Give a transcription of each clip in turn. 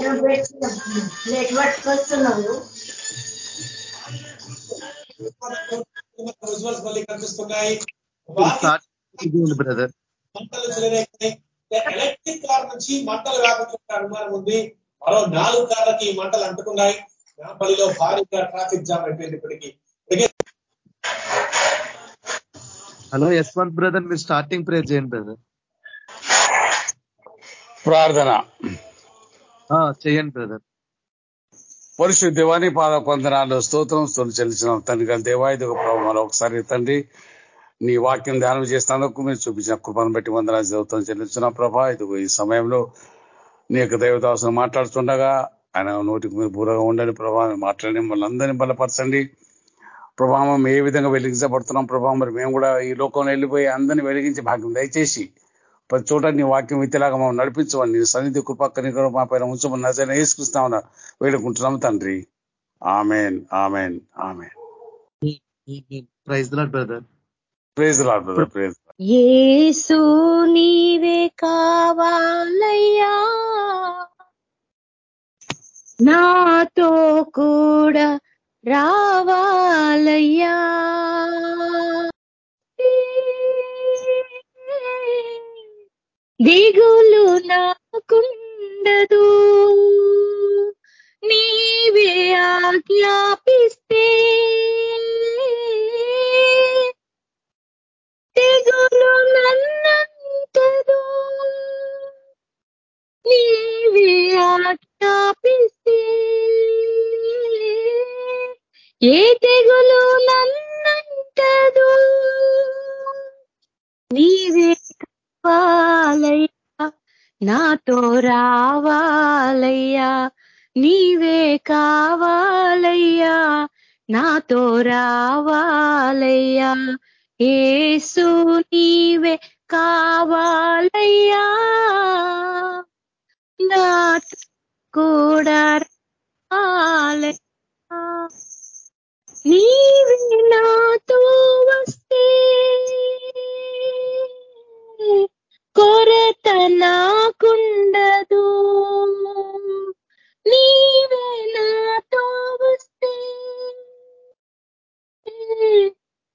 Network వస్తున్నావు మళ్ళీ కనిపిస్తున్నాయి బ్రదర్ మంటలు చెలరేగాయి ఎలక్ట్రిక్ కార్ నుంచి మంటలు వ్యాపించిన అనుమానం ఉంది మరో నాలుగు కార్లకి మంటలు అంటుకున్నాయి నాపల్లిలో భారీగా ట్రాఫిక్ జామ్ అయిపోయింది ఇప్పటికీ హలో యశ్వంత్ బ్రదర్ మీరు స్టార్టింగ్ ప్రేర్ చేయండి బ్రదర్ ప్రార్థన. చేయండి బ్రదర్. పరిశుద్ధ దేవాని పాద కొందనాలు స్తోత్రం స్తోత్రం చెల్లించిన. తండ్రి గారి దేవాయుధ ప్రభావం ఒకసారి తండ్రి నీ వాక్యం ధ్యానం చేసినందుకు మీరు చూపించిన కృపను బట్టి వందనాలు చదువుతాం చెల్లించిన ప్రభా. ఇదిగో ఈ సమయంలో నీ యొక్క దేవదాసం మాట్లాడుతుండగా ఆయన నోటికి మీరు బూరగా ఉండండి ప్రభావం మాట్లాడి అందరినీ బలపరచండి. ప్రభావం ఏ విధంగా వెలిగించబడుతున్నాం ప్రభావం మరి మేము కూడా ఈ లోకంలో వెళ్ళిపోయి అందరినీ వెలిగించే భాగ్యం దయచేసి ప్రతి చోట నీ వాక్యం విత్తిలాగా మనం నడిపించమని నీ సన్నిధి కృపక్కని మా పైన ఉంచమని నజన వేసుకుస్తామన్నా వేడుకుంటున్నాం తండ్రి. Amen amen amen. Praise brother. Praise Lord brother praise ఏసు నీవే కావాలయ్యా. నాతో కూడా రావాలయ్యా. దిగులు నాకుండదు. నీవే ఆజ్ఞాపిస్తే దిగులు నన్నంతదు నీవే ఆజ్ఞాపిస్తే ఏ తెగులు నన్నంటదు నీవే రావాలయ్యా నాతో రావాలయ్యా నీవే కావాలయ్యా నాతో రావాలయ్యా ఏసు నీవే కావాలయ్యా. నా కూడా రావాలయ్యా నీవే నా కొరత నాకుండదు నీవే నాతో వస్తే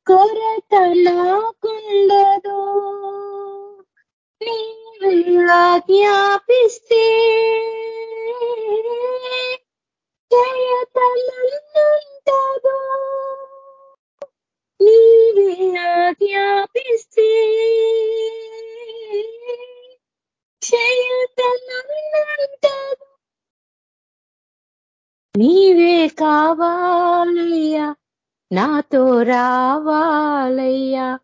కొరత నాకుండదు. నీవే ఆజ్ఞాపిస్తే జయతలందుంటదు నీవే ఆజ్ఞాపిస్తే చేయుతనంతదు నీవే కావాలయ్యా నాతో రావాలయ్యా.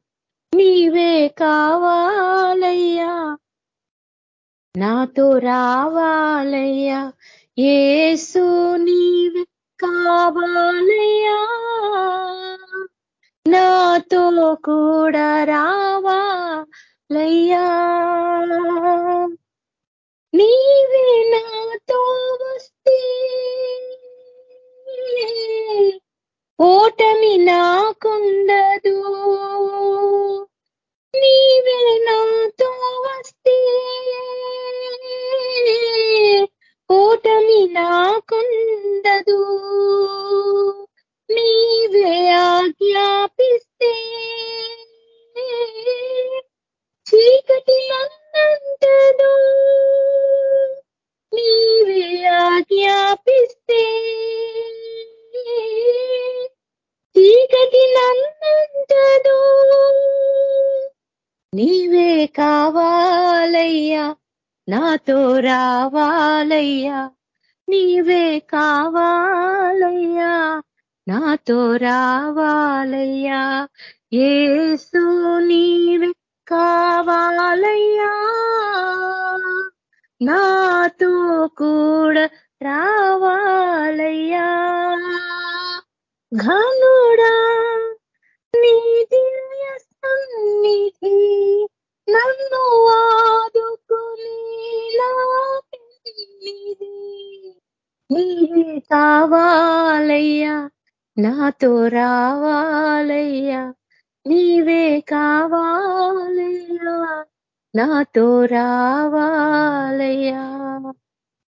నీవే కావాలయ్యా నాతో రావాలయ్యా. ఏసు నీవే కావాలయ్యా నాతో కూడా రావాలయ్యా. నీవే నాతో వస్తే. ఓటమి నాకుంది. నాతో రావాలయ్యా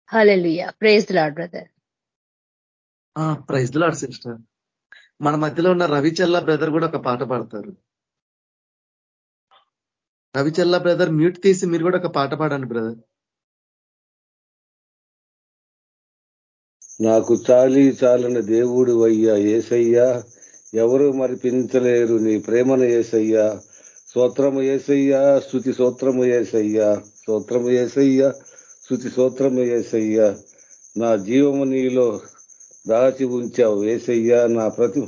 hallelujah praise Lord brother praise Lord sister మన మధ్యలో ఉన్న రవిచల్ల బ్రదర్ కూడా ఒక పాట పాడతారు. రవిచల్ల బ్రదర్ మ్యూట్ తీసి మీరు కూడా ఒక పాట పాడండి బ్రదర్ నాకు చాలి చాలన దేవుడు అయ్యా ఏసయ్యా. ఎవరు మరిపించలేరు నీ ప్రేమను ఏసయ్యా. స్తోత్రము ఏసయ్యా స్థుతి స్తోత్రము ఏసయ్యా స్తోత్రము ఏసయ్యా స్థుతి స్తోత్రము ఏసయ్యా. నా జీవము నీలో దాచి ఉంచావు ఏసయ్యా. నా ప్రతి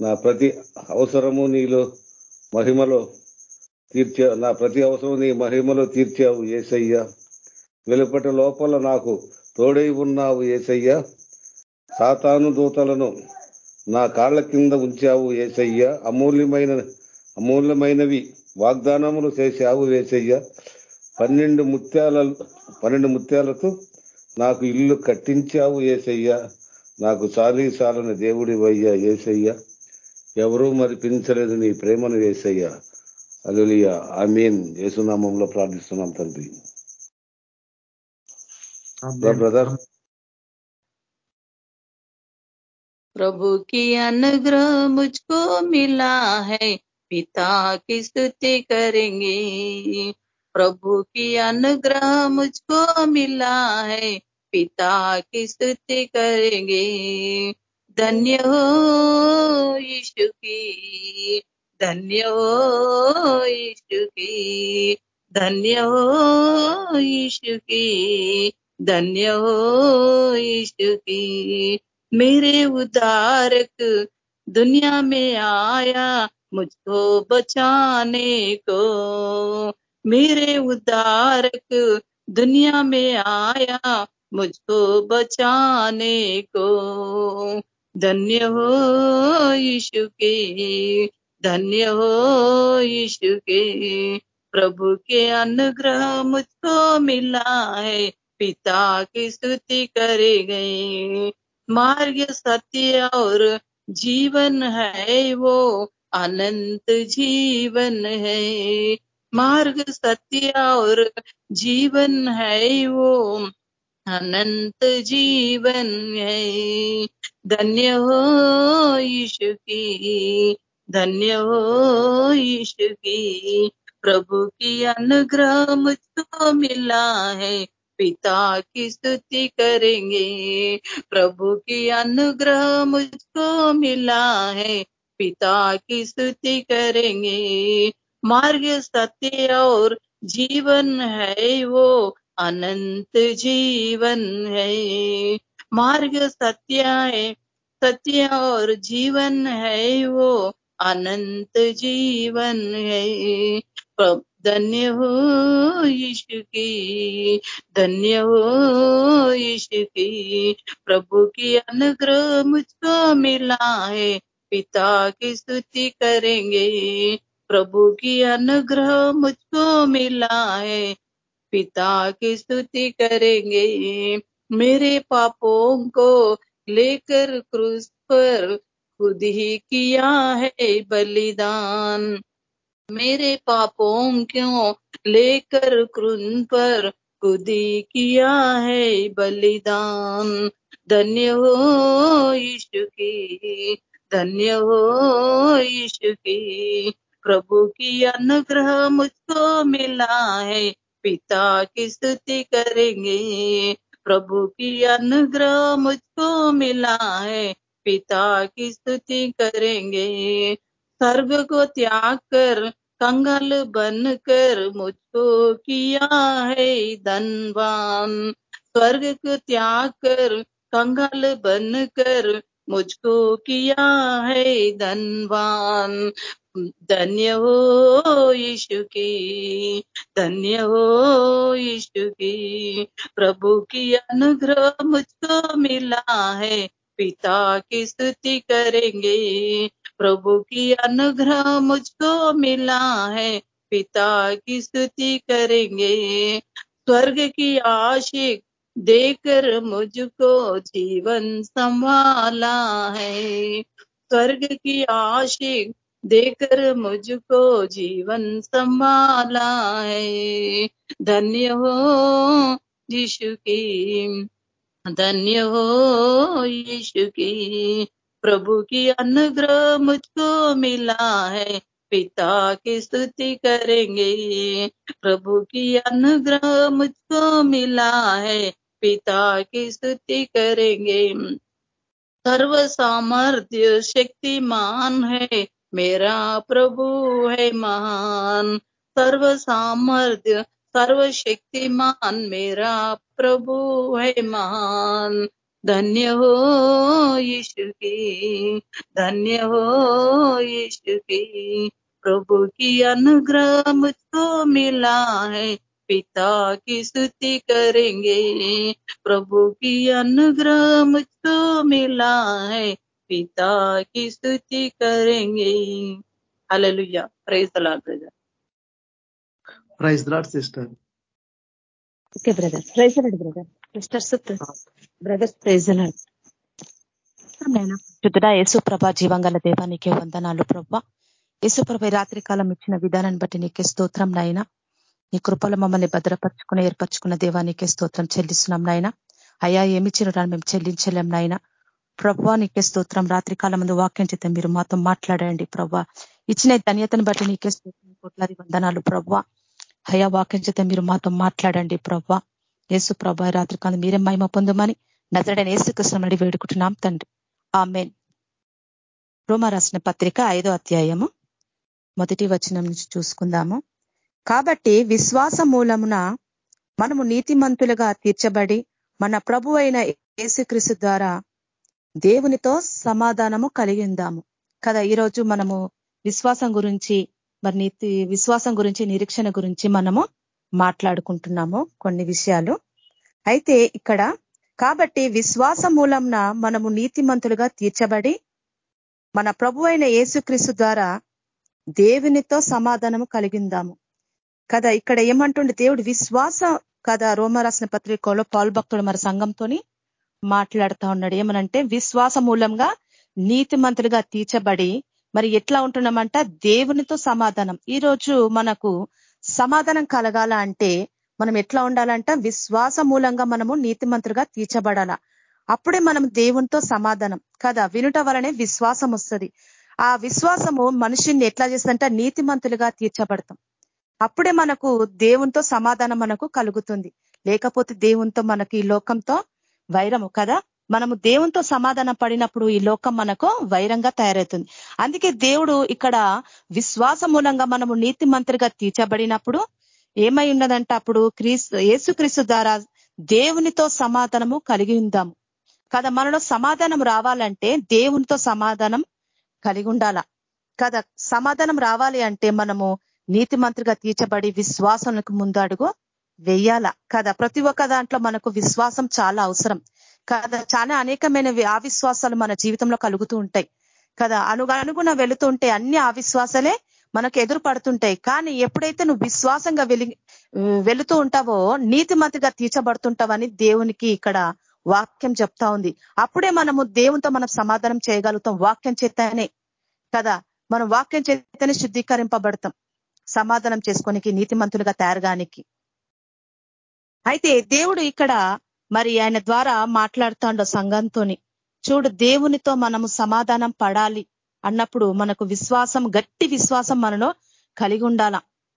నా ప్రతి అవసరము నీలో మహిమలో తీర్చా నా ప్రతి అవసరం నీ మహిమలో తీర్చావు ఏసయ్యా. వెలుపట లోపల నాకు తోడై ఉన్నావు ఏసయ్యా. సాతాను దూతలను నా కాళ్ళ కింద ఉంచావు ఏసయ్యా. అమూల్యమైన అమూల్యమైనవి వాగ్దానములు చేశావు ఏసయ్యా పన్నెండు ముత్యాల పన్నెండు ముత్యాలతో నాకు ఇల్లు కట్టించావు ఏసయ్యా నాకు చాలీ చాలని దేవుడి వయ్యా ఏసయ్యా ఎవరూ మరిపించలేదు నీ ప్రేమను వేసయ్యా అలులియా ఐ మీన్ యేసునామంలో ప్రార్థిస్తున్నాం తండ్రి బ్రదర్ प्रभु की अनुग्रह मुझको मिला है पिता की स्तुति करेंगे। प्रभु की अनुग्रह मुझको मिला है, पिता की स्तुति करेंगे। धन्य हो यीशु की, धन्य हो यीशु की, धन्य हो यीशु की, धन्य हो यीशु की। मेरे उदारक दुनिया में आया मुझको बचाने को। मेरे उदारक दुनिया में आया, मुझको बचाने को। धन्य हो यीशु के, धन्य हो यीशु के। प्रभु के अनुग्रह मुझको मिला है, पिता की स्तुति करे गए। मार्ग सत्य और जीवन है वो अनंत जीवन है। मार्ग सत्य और जीवन है वो। अनंत जीवन है। धन्य हो यीशु की, धन्य हो यीशु की। प्रभु की अनुग्रह मुझको मिला है। पिता की स्तुति करेंगे। प्रभु की अनुग्रह मुझको मिला है। पिता की स्तुति करेंगे। मार्ग सत्य और जीवन है वो, अनंत जीवन है। मार्ग सत्य है, सत्य और जीवन है वो, अनंत जीवन है। धन्य हो यीशु की, धन्य हो यीशु की। प्रभु की अनुग्रह मुझको मिला है। पिता की स्तुति करेंगे। प्रभु की अनुग्रह मुझको मिला है पिता की स्तुति करेंगे। मेरे पापों को लेकर क्रूस पर खुद ही किया है बलिदान। मेरे पापों क्यों लेकर क्रुन पर खुद ही किया है बलिदान? धन्य हो यीशु की। धन्य हो यीशु की। प्रभु की अनुग्रह मुझको मिला है, पिता की स्तुति करेंगे। प्रभु की अनुग्रह मुझको मिला है, पिता की स्तुति करेंगे। स्वर्ग को त्याग कर, कंगल बन कर मुझको किया है धनवान। स्वर्ग को त्याग कर, कंगल बन बनकर मुझको किया है धनवान। धन्य हो यीशु की धन्य हो यीशु की प्रभु की अनुग्रह मुझको मिला है, पिता की स्तुति करेंगे। प्रभु की अनुग्रह मुझको मिला है, पिता की स्तुति करेंगे। स्वर्ग की आशिक देकर मुझको जीवन संभाला है। स्वर्ग की आशिक देकर मुझको जीवन संभाला है। धन्य हो यीशु की, धन्य हो यीशु की। प्रभु की अनुग्रह मुझको मिला है। पिता की स्तुति करेंगे। प्रभु की अनुग्रह मुझको मिला है। पिता की स्तुति करेंगे। सर्व सामर्थ्य शक्तिमान है, मेरा प्रभु है महान। सर्व सामर्थ्य सर्वशक्तिमान मेरा प्रभु है महान। धन्य हो यीशु की, धन्य हो यीशु की। प्रभु की अनुग्रह मुझको मिला है पिता की स्तुति करेंगे प्रभु की अनुग्रह मुझको मिला है पिता की स्तुति करेंगे hallelujah praise the lord brother praise lord sister okay brother praise the lord brother sister brother praise the lord శుద్ధుడా యేసు ప్రభ జీవంగల దేవానికి వందనాలు ప్రభ యేసు ప్రభ రాత్రి కాలం ఇచ్చిన విధానాన్ని బట్టి నీకే స్తోత్రం నాయన నీ కృపలు మమ్మల్ని భద్రపరుచుకుని ఏర్పరచుకున్న దేవానికే స్తోత్రం చెల్లిస్తున్నాం నాయన. అయ్యా ఏమి చిరుడాన్ని మేము చెల్లించలేం నాయన. ప్రభా నీకే స్తోత్రం. రాత్రికాలం ముందు వాక్యం చేత మీరు మాతో మాట్లాడండి ప్రభా. ఇచ్చిన ధన్యతను బట్టి నీకే స్తోత్రం. కోట్లాది వందనాలు ప్రభా. అయా వాక్యం చేత మీరు మాతో మాట్లాడండి ప్రభా. యేసు ప్రభా రాత్రి కాలం మీరే మహిమ పొందమని నజరడని ఏసుకృష్ణమని వేడుకుంటున్నాం తండ్రి. ఆ మెయిన్ రోమా రాసిన పత్రిక ఐదో అధ్యాయము. మొదటి వచనం నుంచి చూసుకుందాము. కాబట్టి విశ్వాస మూలమున మనము నీతిమంతులుగా తీర్చబడి మన ప్రభు అయిన యేసుక్రీస్తు ద్వారా దేవునితో సమాధానము కలిగిందాము కదా ఈరోజు మనము విశ్వాసం గురించి మరి నీతి విశ్వాసం గురించి నిరీక్షణ గురించి మనము మాట్లాడుకుంటున్నాము కొన్ని విషయాలు. అయితే ఇక్కడ కాబట్టి విశ్వాస మూలంన మనము నీతిమంతులుగా తీర్చబడి మన ప్రభు అయిన యేసుక్రీస్తు ద్వారా దేవునితో సమాధానము కలిగిందాము కదా ఇక్కడ ఏమంటుండే దేవుడు విశ్వాస కదా రోమరాసిన పత్రికలో పాల్భక్తుడు మరి సంఘంతో మాట్లాడుతా ఉన్నాడు. ఏమనంటే విశ్వాస మూలంగా నీతి మంత్రులుగా తీర్చబడి మరి ఎట్లా ఉంటున్నామంట? దేవునితో సమాధానం. ఈ రోజు మనకు సమాధానం కలగాల అంటే మనం ఎట్లా ఉండాలంట? విశ్వాస మూలంగా మనము నీతి మంత్రుగా తీర్చబడాల. అప్పుడే మనం దేవునితో సమాధానం. కదా వినుట వలనే విశ్వాసం వస్తుంది. ఆ విశ్వాసము మనిషిని ఎట్లా చేస్తానంటే నీతి మంత్రులుగా తీర్చబడతాం. అప్పుడే మనకు దేవునితో సమాధానం మనకు కలుగుతుంది. లేకపోతే దేవునితో మనకు ఈ లోకంతో వైరము కదా? మనము దేవునితో సమాధానం పడినప్పుడు ఈ లోకం మనకు వైరంగా తయారవుతుంది. అందుకే దేవుడు ఇక్కడ విశ్వాస మూలంగా మనము నీతి మంత్రిగా తీర్చబడినప్పుడు ఏమై ఉన్నదంటే అప్పుడు క్రీస్తు యేసుక్రీస్తు ద్వారా దేవునితో సమాధానము కలిగి ఉందాము. కదా మనలో సమాధానం రావాలంటే దేవునితో సమాధానం కలిగి ఉండాల. కదా సమాధానం రావాలి అంటే మనము నీతి మంత్రిగా తీర్చబడి విశ్వాసంకు ముందు అడుగు వెయ్యాల కదా? ప్రతి ఒక్క దాంట్లో మనకు విశ్వాసం చాలా అవసరం. కదా? చాలా అనేకమైన అవిశ్వాసాలు మన జీవితంలో కలుగుతూ ఉంటాయి. కదా? అనుగుణ వెళుతుంటే అన్ని అవిశ్వాసాలే మనకు ఎదురు పడుతుంటాయి కానీ ఎప్పుడైతే నువ్వు విశ్వాసంగా వెలి వెళుతూ ఉంటావో నీతిమంతిగా తీర్చబడుతుంటావని దేవునికి ఇక్కడ వాక్యం చెప్తా ఉంది. అప్పుడే మనము దేవునితో మనం సమాధానం చేయగలుగుతాం వాక్యం చేతనే. కదా? మనం వాక్యం చేతనే శుద్ధీకరింపబడతాం. సమాధానం చేసుకోనికి నీతిమంతులుగా తయారుగానికి. అయితే దేవుడు ఇక్కడ మరి ఆయన ద్వారా మాట్లాడుతాండో సంఘంతో చూడు దేవునితో మనము సమాధానం పడాలి అన్నప్పుడు మనకు విశ్వాసం గట్టి విశ్వాసం మనలో కలిగి ఉండాల?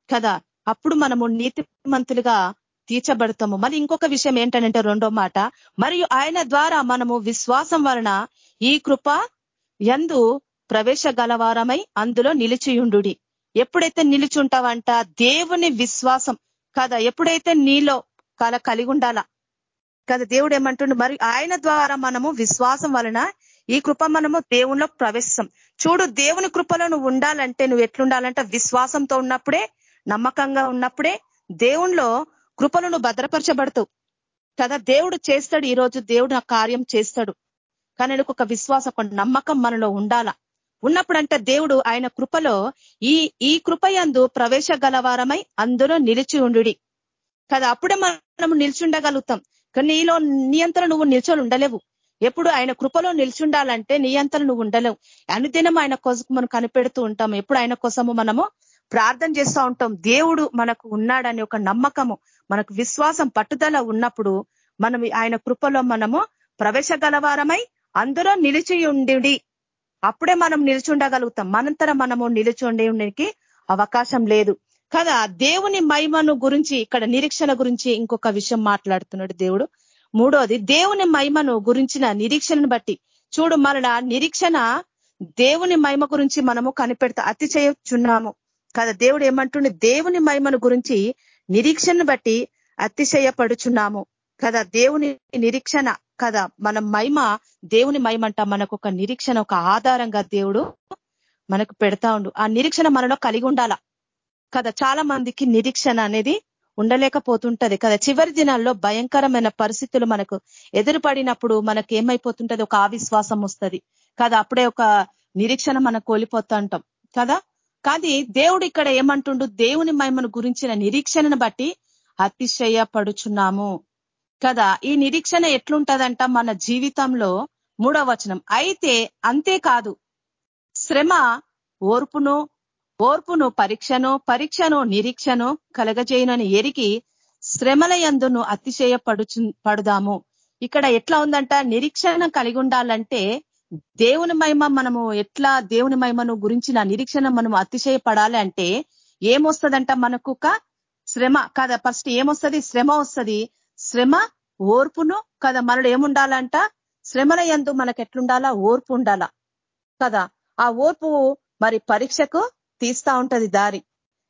కదా? అప్పుడు మనము నీతిమంతులుగా తీర్చబడతాము. మరి ఇంకొక విషయం ఏంటనంటే రెండో మాట మరియు ఆయన ద్వారా మనము విశ్వాసం వలన ఈ కృప ఎందు ప్రవేశ గలవారమై అందులో నిలిచియుండు ఎప్పుడైతే నిలుచుంటావంట దేవుని విశ్వాసం కదా ఎప్పుడైతే నీలో కల కలిగి ఉండాలా కదా దేవుడు ఏమంటుండు? మరి ఆయన ద్వారా మనము విశ్వాసం వలన ఈ కృప మనము దేవునిలో ప్రవేశం చూడు దేవుని కృపలో నువ్వు ఉండాలంటే నువ్వు ఎట్లుండాలంటే? విశ్వాసంతో ఉన్నప్పుడే నమ్మకంగా ఉన్నప్పుడే దేవుణ్ణిలో కృపను నువ్వు భద్రపరచబడతావు. కదా దేవుడు చేస్తాడు ఈ రోజు దేవుడు ఆ కార్యం చేస్తాడు. కానీ ఒక విశ్వాసం ఒక నమ్మకం మనలో ఉండాల? ఉన్నప్పుడంటే దేవుడు ఆయన కృపలో ఈ ఈ కృపయందు ప్రవేశ గలవారమై అందులో నిలిచి ఉండు కదా అప్పుడే మనం నిల్చుండగలుగుతాం. కానీ నీలో నియంత్రణ నువ్వు నిల్చొని ఉండలేవు ఎప్పుడు ఆయన కృపలో నిల్చుండాలంటే నియంత్రణ నువ్వు ఉండలేవు. అనుదినం ఆయన కోసం మనం కనిపెడుతూ ఉంటాం ఎప్పుడు ఆయన కోసము మనము ప్రార్థన చేస్తూ ఉంటాం. దేవుడు మనకు ఉన్నాడని ఒక నమ్మకము మనకు విశ్వాసం పట్టుదల ఉన్నప్పుడు మనం ఆయన కృపలో మనము ప్రవేశ గలవారమై అందరూ నిలిచి ఉండి అప్పుడే మనం నిలుచుండగలుగుతాం. మనంతర మనము నిలుచుండేకి అవకాశం లేదు. కదా దేవుని మహిమను గురించి ఇక్కడ నిరీక్షణ గురించి ఇంకొక విషయం మాట్లాడుతున్నాడు దేవుడు. మూడోది దేవుని మహిమను గురించిన నిరీక్షణను బట్టి. చూడు మరణ నిరీక్షణ దేవుని మహిమ గురించి మనము కనిపెడతా అతి చేయచున్నాము కదా దేవుడు ఏమంటుండే? దేవుని మహిమను గురించి నిరీక్షణను బట్టి అతిశయపడుచున్నాము. కదా దేవుని నిరీక్షణ కదా మన మహిమ దేవుని మహిమ అంట మనకు ఒక నిరీక్షణ ఒక ఆధారంగా దేవుడు మనకు పెడతా ఉండు. ఆ నిరీక్షణ మనలో కలిగి ఉండాల. కదా చాలా మందికి నిరీక్షణ అనేది ఉండలేకపోతుంటది కదా. చివరి దినాల్లో భయంకరమైన పరిస్థితులు మనకు ఎదురుపడినప్పుడు మనకు ఏమైపోతుంటది ఒక ఆవిశ్వాసం వస్తుంది. కదా అప్పుడే ఒక నిరీక్షణ మనం కోల్పోతా ఉంటాం కదా. కానీ దేవుడు ఇక్కడ ఏమంటుండు? దేవుని మహిమను గురించిన నిరీక్షణను బట్టి అతిశయపడుచున్నాము. కదా ఈ నిరీక్షణ ఎట్లుంటదంట మన జీవితంలో? మూడవ వచనం. అయితే అంతేకాదు శ్రమ ఓర్పును ఓర్పును పరీక్షను పరీక్షను నిరీక్షను కలగజేయనని ఎరిగి శ్రమల యందును అతిశయపడుచు పడుదాము. ఇక్కడ ఎట్లా ఉందంట? నిరీక్షణ కలిగి ఉండాలంటే దేవుని మహిమ మనము ఎట్లా దేవుని మహిమను గురించిన నిరీక్షణ మనము అతిశయపడాలి అంటే ఏమొస్తుందంట మనకు ఒక శ్రమ? కదా ఫస్ట్ ఏమొస్తుంది? శ్రమ వస్తుంది. శ్రమ ఓర్పును కదా మనలో ఏముండాలంట? శ్రమల ఎందు మనకు ఎట్లుండాలా ఓర్పు ఉండాలా? కదా ఆ ఓర్పు మరి పరీక్షకు తీస్తా ఉంటది దారి.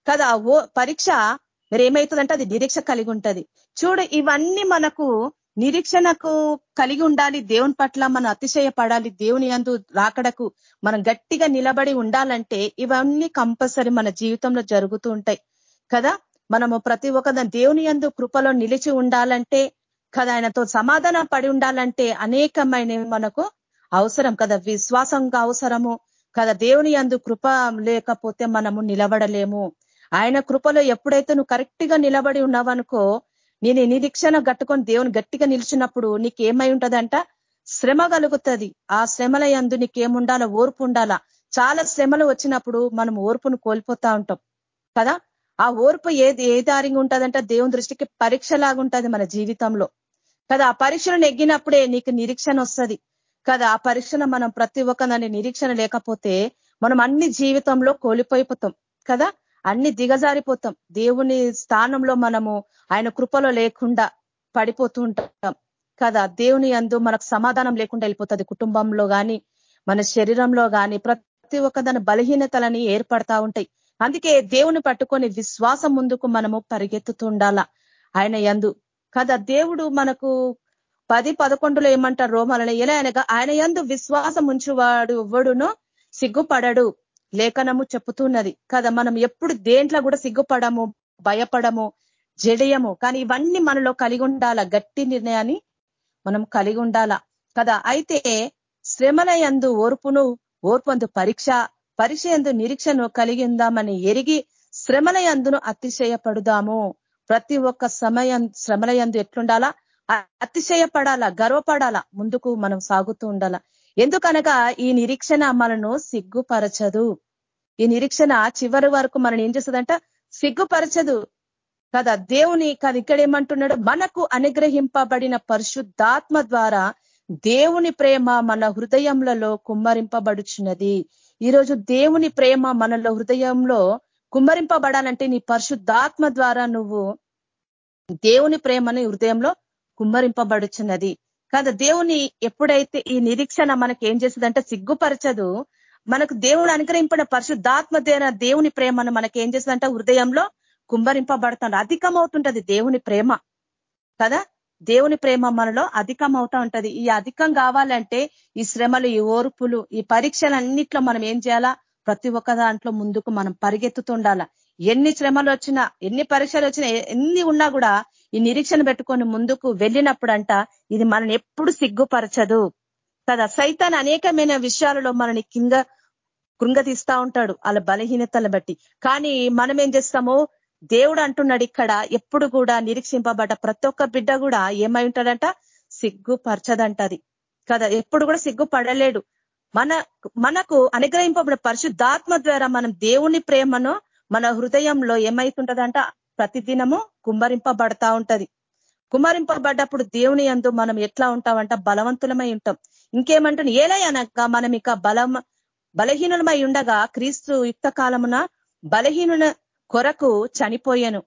కదా ఓ పరీక్ష మరి ఏమవుతుందంటే అది నిరీక్ష కలిగి ఉంటది చూడు ఇవన్నీ మనకు నిరీక్షణకు కలిగి ఉండాలి దేవుని పట్ల మనం అతిశయపడాలి దేవుని అందు రాకడకు మనం గట్టిగా నిలబడి ఉండాలంటే ఇవన్నీ కంపల్సరీ మన జీవితంలో జరుగుతూ ఉంటాయి. కదా మనము ప్రతి ఒక్క దేవుని ఎందు కృపలో నిలిచి ఉండాలంటే కదా ఆయనతో సమాధానం పడి ఉండాలంటే అనేకమైన మనకు అవసరం కదా విశ్వాసంగా అవసరము కదా దేవుని అందు కృప లేకపోతే మనము నిలబడలేము. ఆయన కృపలో ఎప్పుడైతే నువ్వు కరెక్ట్గా నిలబడి ఉన్నావనుకో నేను నిరీక్షణ గట్టుకొని దేవుని గట్టిగా నిలిచినప్పుడు నీకేమై ఉంటదంట? శ్రమ కలుగుతుంది. ఆ శ్రమల ఎందు నీకేముండాలా ఓర్పు ఉండాలా? చాలా శ్రమలు వచ్చినప్పుడు మనం ఓర్పును కోల్పోతా ఉంటాం కదా? ఆ ఓర్పు ఏది ఏ దారిగా ఉంటుందంటే దేవుని దృష్టికి పరీక్ష లాగుంటది మన జీవితంలో. కదా ఆ పరీక్షను నెగ్గినప్పుడే నీకు నిరీక్షణ వస్తుంది. కదా ఆ పరీక్షను మనం ప్రతి ఒక్క దాని నిరీక్షణ లేకపోతే మనం అన్ని జీవితంలో కోల్పోయిపోతాం. కదా అన్ని దిగజారిపోతాం. దేవుని స్థానంలో మనము ఆయన కృపలో లేకుండా పడిపోతూ ఉంటాం. కదా దేవుని అందు మనకు సమాధానం లేకుండా వెళ్ళిపోతుంది కుటుంబంలో కానీ మన శరీరంలో కానీ ప్రతి ఒక్క దాని బలహీనతలని ఏర్పడతా ఉంటాయి. అందుకే దేవుని పట్టుకొని విశ్వాసం ముందుకు మనము పరిగెత్తుతుండాల. ఆయన ఎందు కదా దేవుడు మనకు పది పదకొండులో ఏమంటారు రోమాలని? ఎలా అనగా ఆయన ఎందు విశ్వాసం ఉంచువాడు ఎవ్వడును సిగ్గుపడడు. లేఖనము చెప్పుతున్నది. కదా మనం ఎప్పుడు దేంట్లో కూడా సిగ్గుపడము భయపడము జడయము. కానీ ఇవన్నీ మనలో కలిగి ఉండాల? గట్టి నిర్ణయాన్ని మనం కలిగి ఉండాల? కదా అయితే శ్రమల ఎందు ఓర్పును ఓర్పందు పరీక్ష పరిచయందు నిరీక్షను కలిగి ఉందామని ఎరిగి శ్రమల ఎందును అతిశయపడుదాము. ప్రతి ఒక్క సమయం శ్రమల ఎందు ఎట్లుండాలా? అతిశయపడాలా గర్వపడాలా? ముందుకు మనం సాగుతూ ఉండాలా. ఎందుకనగా ఈ నిరీక్షణ మనను సిగ్గుపరచదు. ఈ నిరీక్షణ చివరి వరకు మనం ఏం చేస్తుందంట? సిగ్గుపరచదు. కదా దేవుని కదా ఇక్కడ ఏమంటున్నాడు? మనకు అనుగ్రహింపబడిన పరిశుద్ధాత్మ ద్వారా దేవుని ప్రేమ మన హృదయంలలో కుమ్మరింపబడుచున్నది. ఈరోజు దేవుని ప్రేమ మనలో హృదయంలో కుమ్మరింపబడాలంటే నీ పరిశుద్ధాత్మ ద్వారా నువ్వు దేవుని ప్రేమని హృదయంలో కుమ్మరింపబడుచున్నది. కదా దేవుని ఎప్పుడైతే ఈ నిరీక్షణ మనకి ఏం చేస్తుందంటే సిగ్గుపరచదు మనకు దేవుడు అనుగ్రహింపడిన పరిశుద్ధాత్మ దేవుని ప్రేమను మనకి ఏం చేస్తుందంటే హృదయంలో కుంభరింపబడుతుంది అధికమవుతుంటది దేవుని ప్రేమ. కదా? దేవుని ప్రేమ మనలో అధికం అవుతా ఉంటది. ఈ అధికం కావాలంటే ఈ శ్రమలు ఈ ఓర్పులు ఈ పరీక్షలన్నిట్లో మనం ఏం చేయాలా? ప్రతి ఒక్క దాంట్లో ముందుకు మనం పరిగెత్తుతుండాల ఎన్ని శ్రమలు వచ్చినా ఎన్ని పరీక్షలు వచ్చినా ఎన్ని ఉన్నా కూడా ఈ నిరీక్షణ పెట్టుకొని ముందుకు వెళ్ళినప్పుడంట ఇది మనని ఎప్పుడు సిగ్గుపరచదు. కదా సైతాన్ అనేకమైన విషయాలలో మనని కింద కృంగతీస్తా ఉంటాడు వాళ్ళ బలహీనతలను బట్టి. కానీ మనం ఏం చేస్తామో? దేవుడు అంటున్నాడు ఇక్కడ ఎప్పుడు కూడా నిరీక్షింపబడ్డ ప్రతి ఒక్క బిడ్డ కూడా ఏమై ఉంటాడంట? సిగ్గుపరచదంటది కదా ఎప్పుడు కూడా సిగ్గుపడలేడు. మన మనకు అనుగ్రహింపబడిన పరిశుద్ధాత్మ ద్వారా మనం దేవుని ప్రేమను మన హృదయంలో ఏమైతుంటదంట? ప్రతిదినము కుమ్మరింపబడతా ఉంటది. కుమ్మరింపబడ్డప్పుడు దేవుని అందు మనం ఎట్లా ఉంటామంట? బలవంతులమై ఉంటాం. ఇంకేమంటున్నా ఏలై అనగా మనం ఇక బలం బలహీనులమై ఉండగా క్రీస్తు యుక్త కాలమున బలహీనుల కొరకు చనిపోయాను.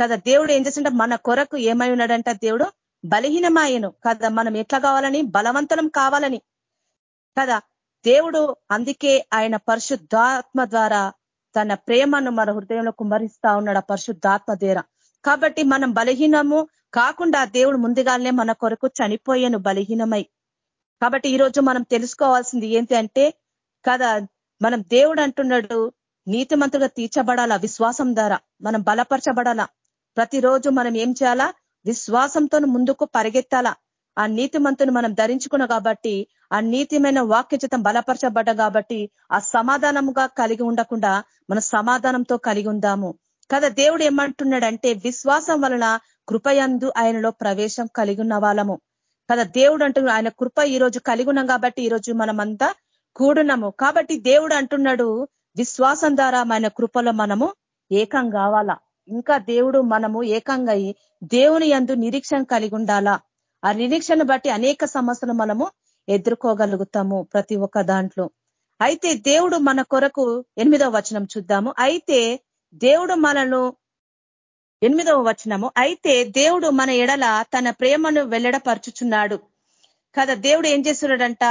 కదా దేవుడు ఏం చేస్తుంటే మన కొరకు ఏమై ఉన్నాడంట దేవుడు? బలహీనమాయను. కదా మనం ఎట్లా కావాలని? బలవంతనం కావాలని. కదా దేవుడు అందుకే ఆయన పరిశుద్ధాత్మ ద్వారా తన ప్రేమను మన హృదయంలో కుమరిస్తా ఉన్నాడు ఆ పరిశుద్ధాత్మ ద్వారా. కాబట్టి మనం బలహీనము కాకుండా దేవుడు ముందుగానే మన కొరకు చనిపోయాను బలహీనమై. కాబట్టి ఈరోజు మనం తెలుసుకోవాల్సింది ఏంటి అంటే కదా మనం దేవుడు అంటున్నాడు నీతిమంతుగా తీర్చబడాలా? విశ్వాసం ద్వారా మనం బలపరచబడాలా? ప్రతిరోజు మనం ఏం చేయాలా? విశ్వాసంతో ముందుకు పరిగెత్తాలా? ఆ నీతిమంతుని మనం ధరించుకున్నాం కాబట్టి ఆ నీతిమైన వాక్యచితం బలపరచబడ్డ కాబట్టి ఆ సమాధానముగా కలిగి ఉండకుండా మన సమాధానంతో కలిగి ఉందాము. కదా దేవుడు ఏమంటున్నాడంటే విశ్వాసం వలన కృపయందు ఆయనలో ప్రవేశం కలిగి ఉన్న వాళ్ళము. కదా దేవుడు అంటున్నాడు ఆయన కృప ఈ రోజు కలిగి ఉన్నాం కాబట్టి ఈ రోజు మనమంతా కూడున్నాము. కాబట్టి దేవుడు అంటున్నాడు విశ్వాసం ద్వారా మన కృపలో మనము ఏకం కావాలా? ఇంకా దేవుడు మనము ఏకంగా దేవుని ఎందు నిరీక్షణ కలిగి ఉండాలా? ఆ నిరీక్షణ బట్టి అనేక సమస్యలు మనము ఎదుర్కోగలుగుతాము ప్రతి ఒక్క దాంట్లో. అయితే దేవుడు మన కొరకు ఎనిమిదవ వచనం చూద్దాము. అయితే దేవుడు మనను ఎనిమిదవ వచనము. అయితే దేవుడు మన ఎడల తన ప్రేమను వెల్లడపరుచుచున్నాడు. కదా దేవుడు ఏం చేస్తున్నాడంట?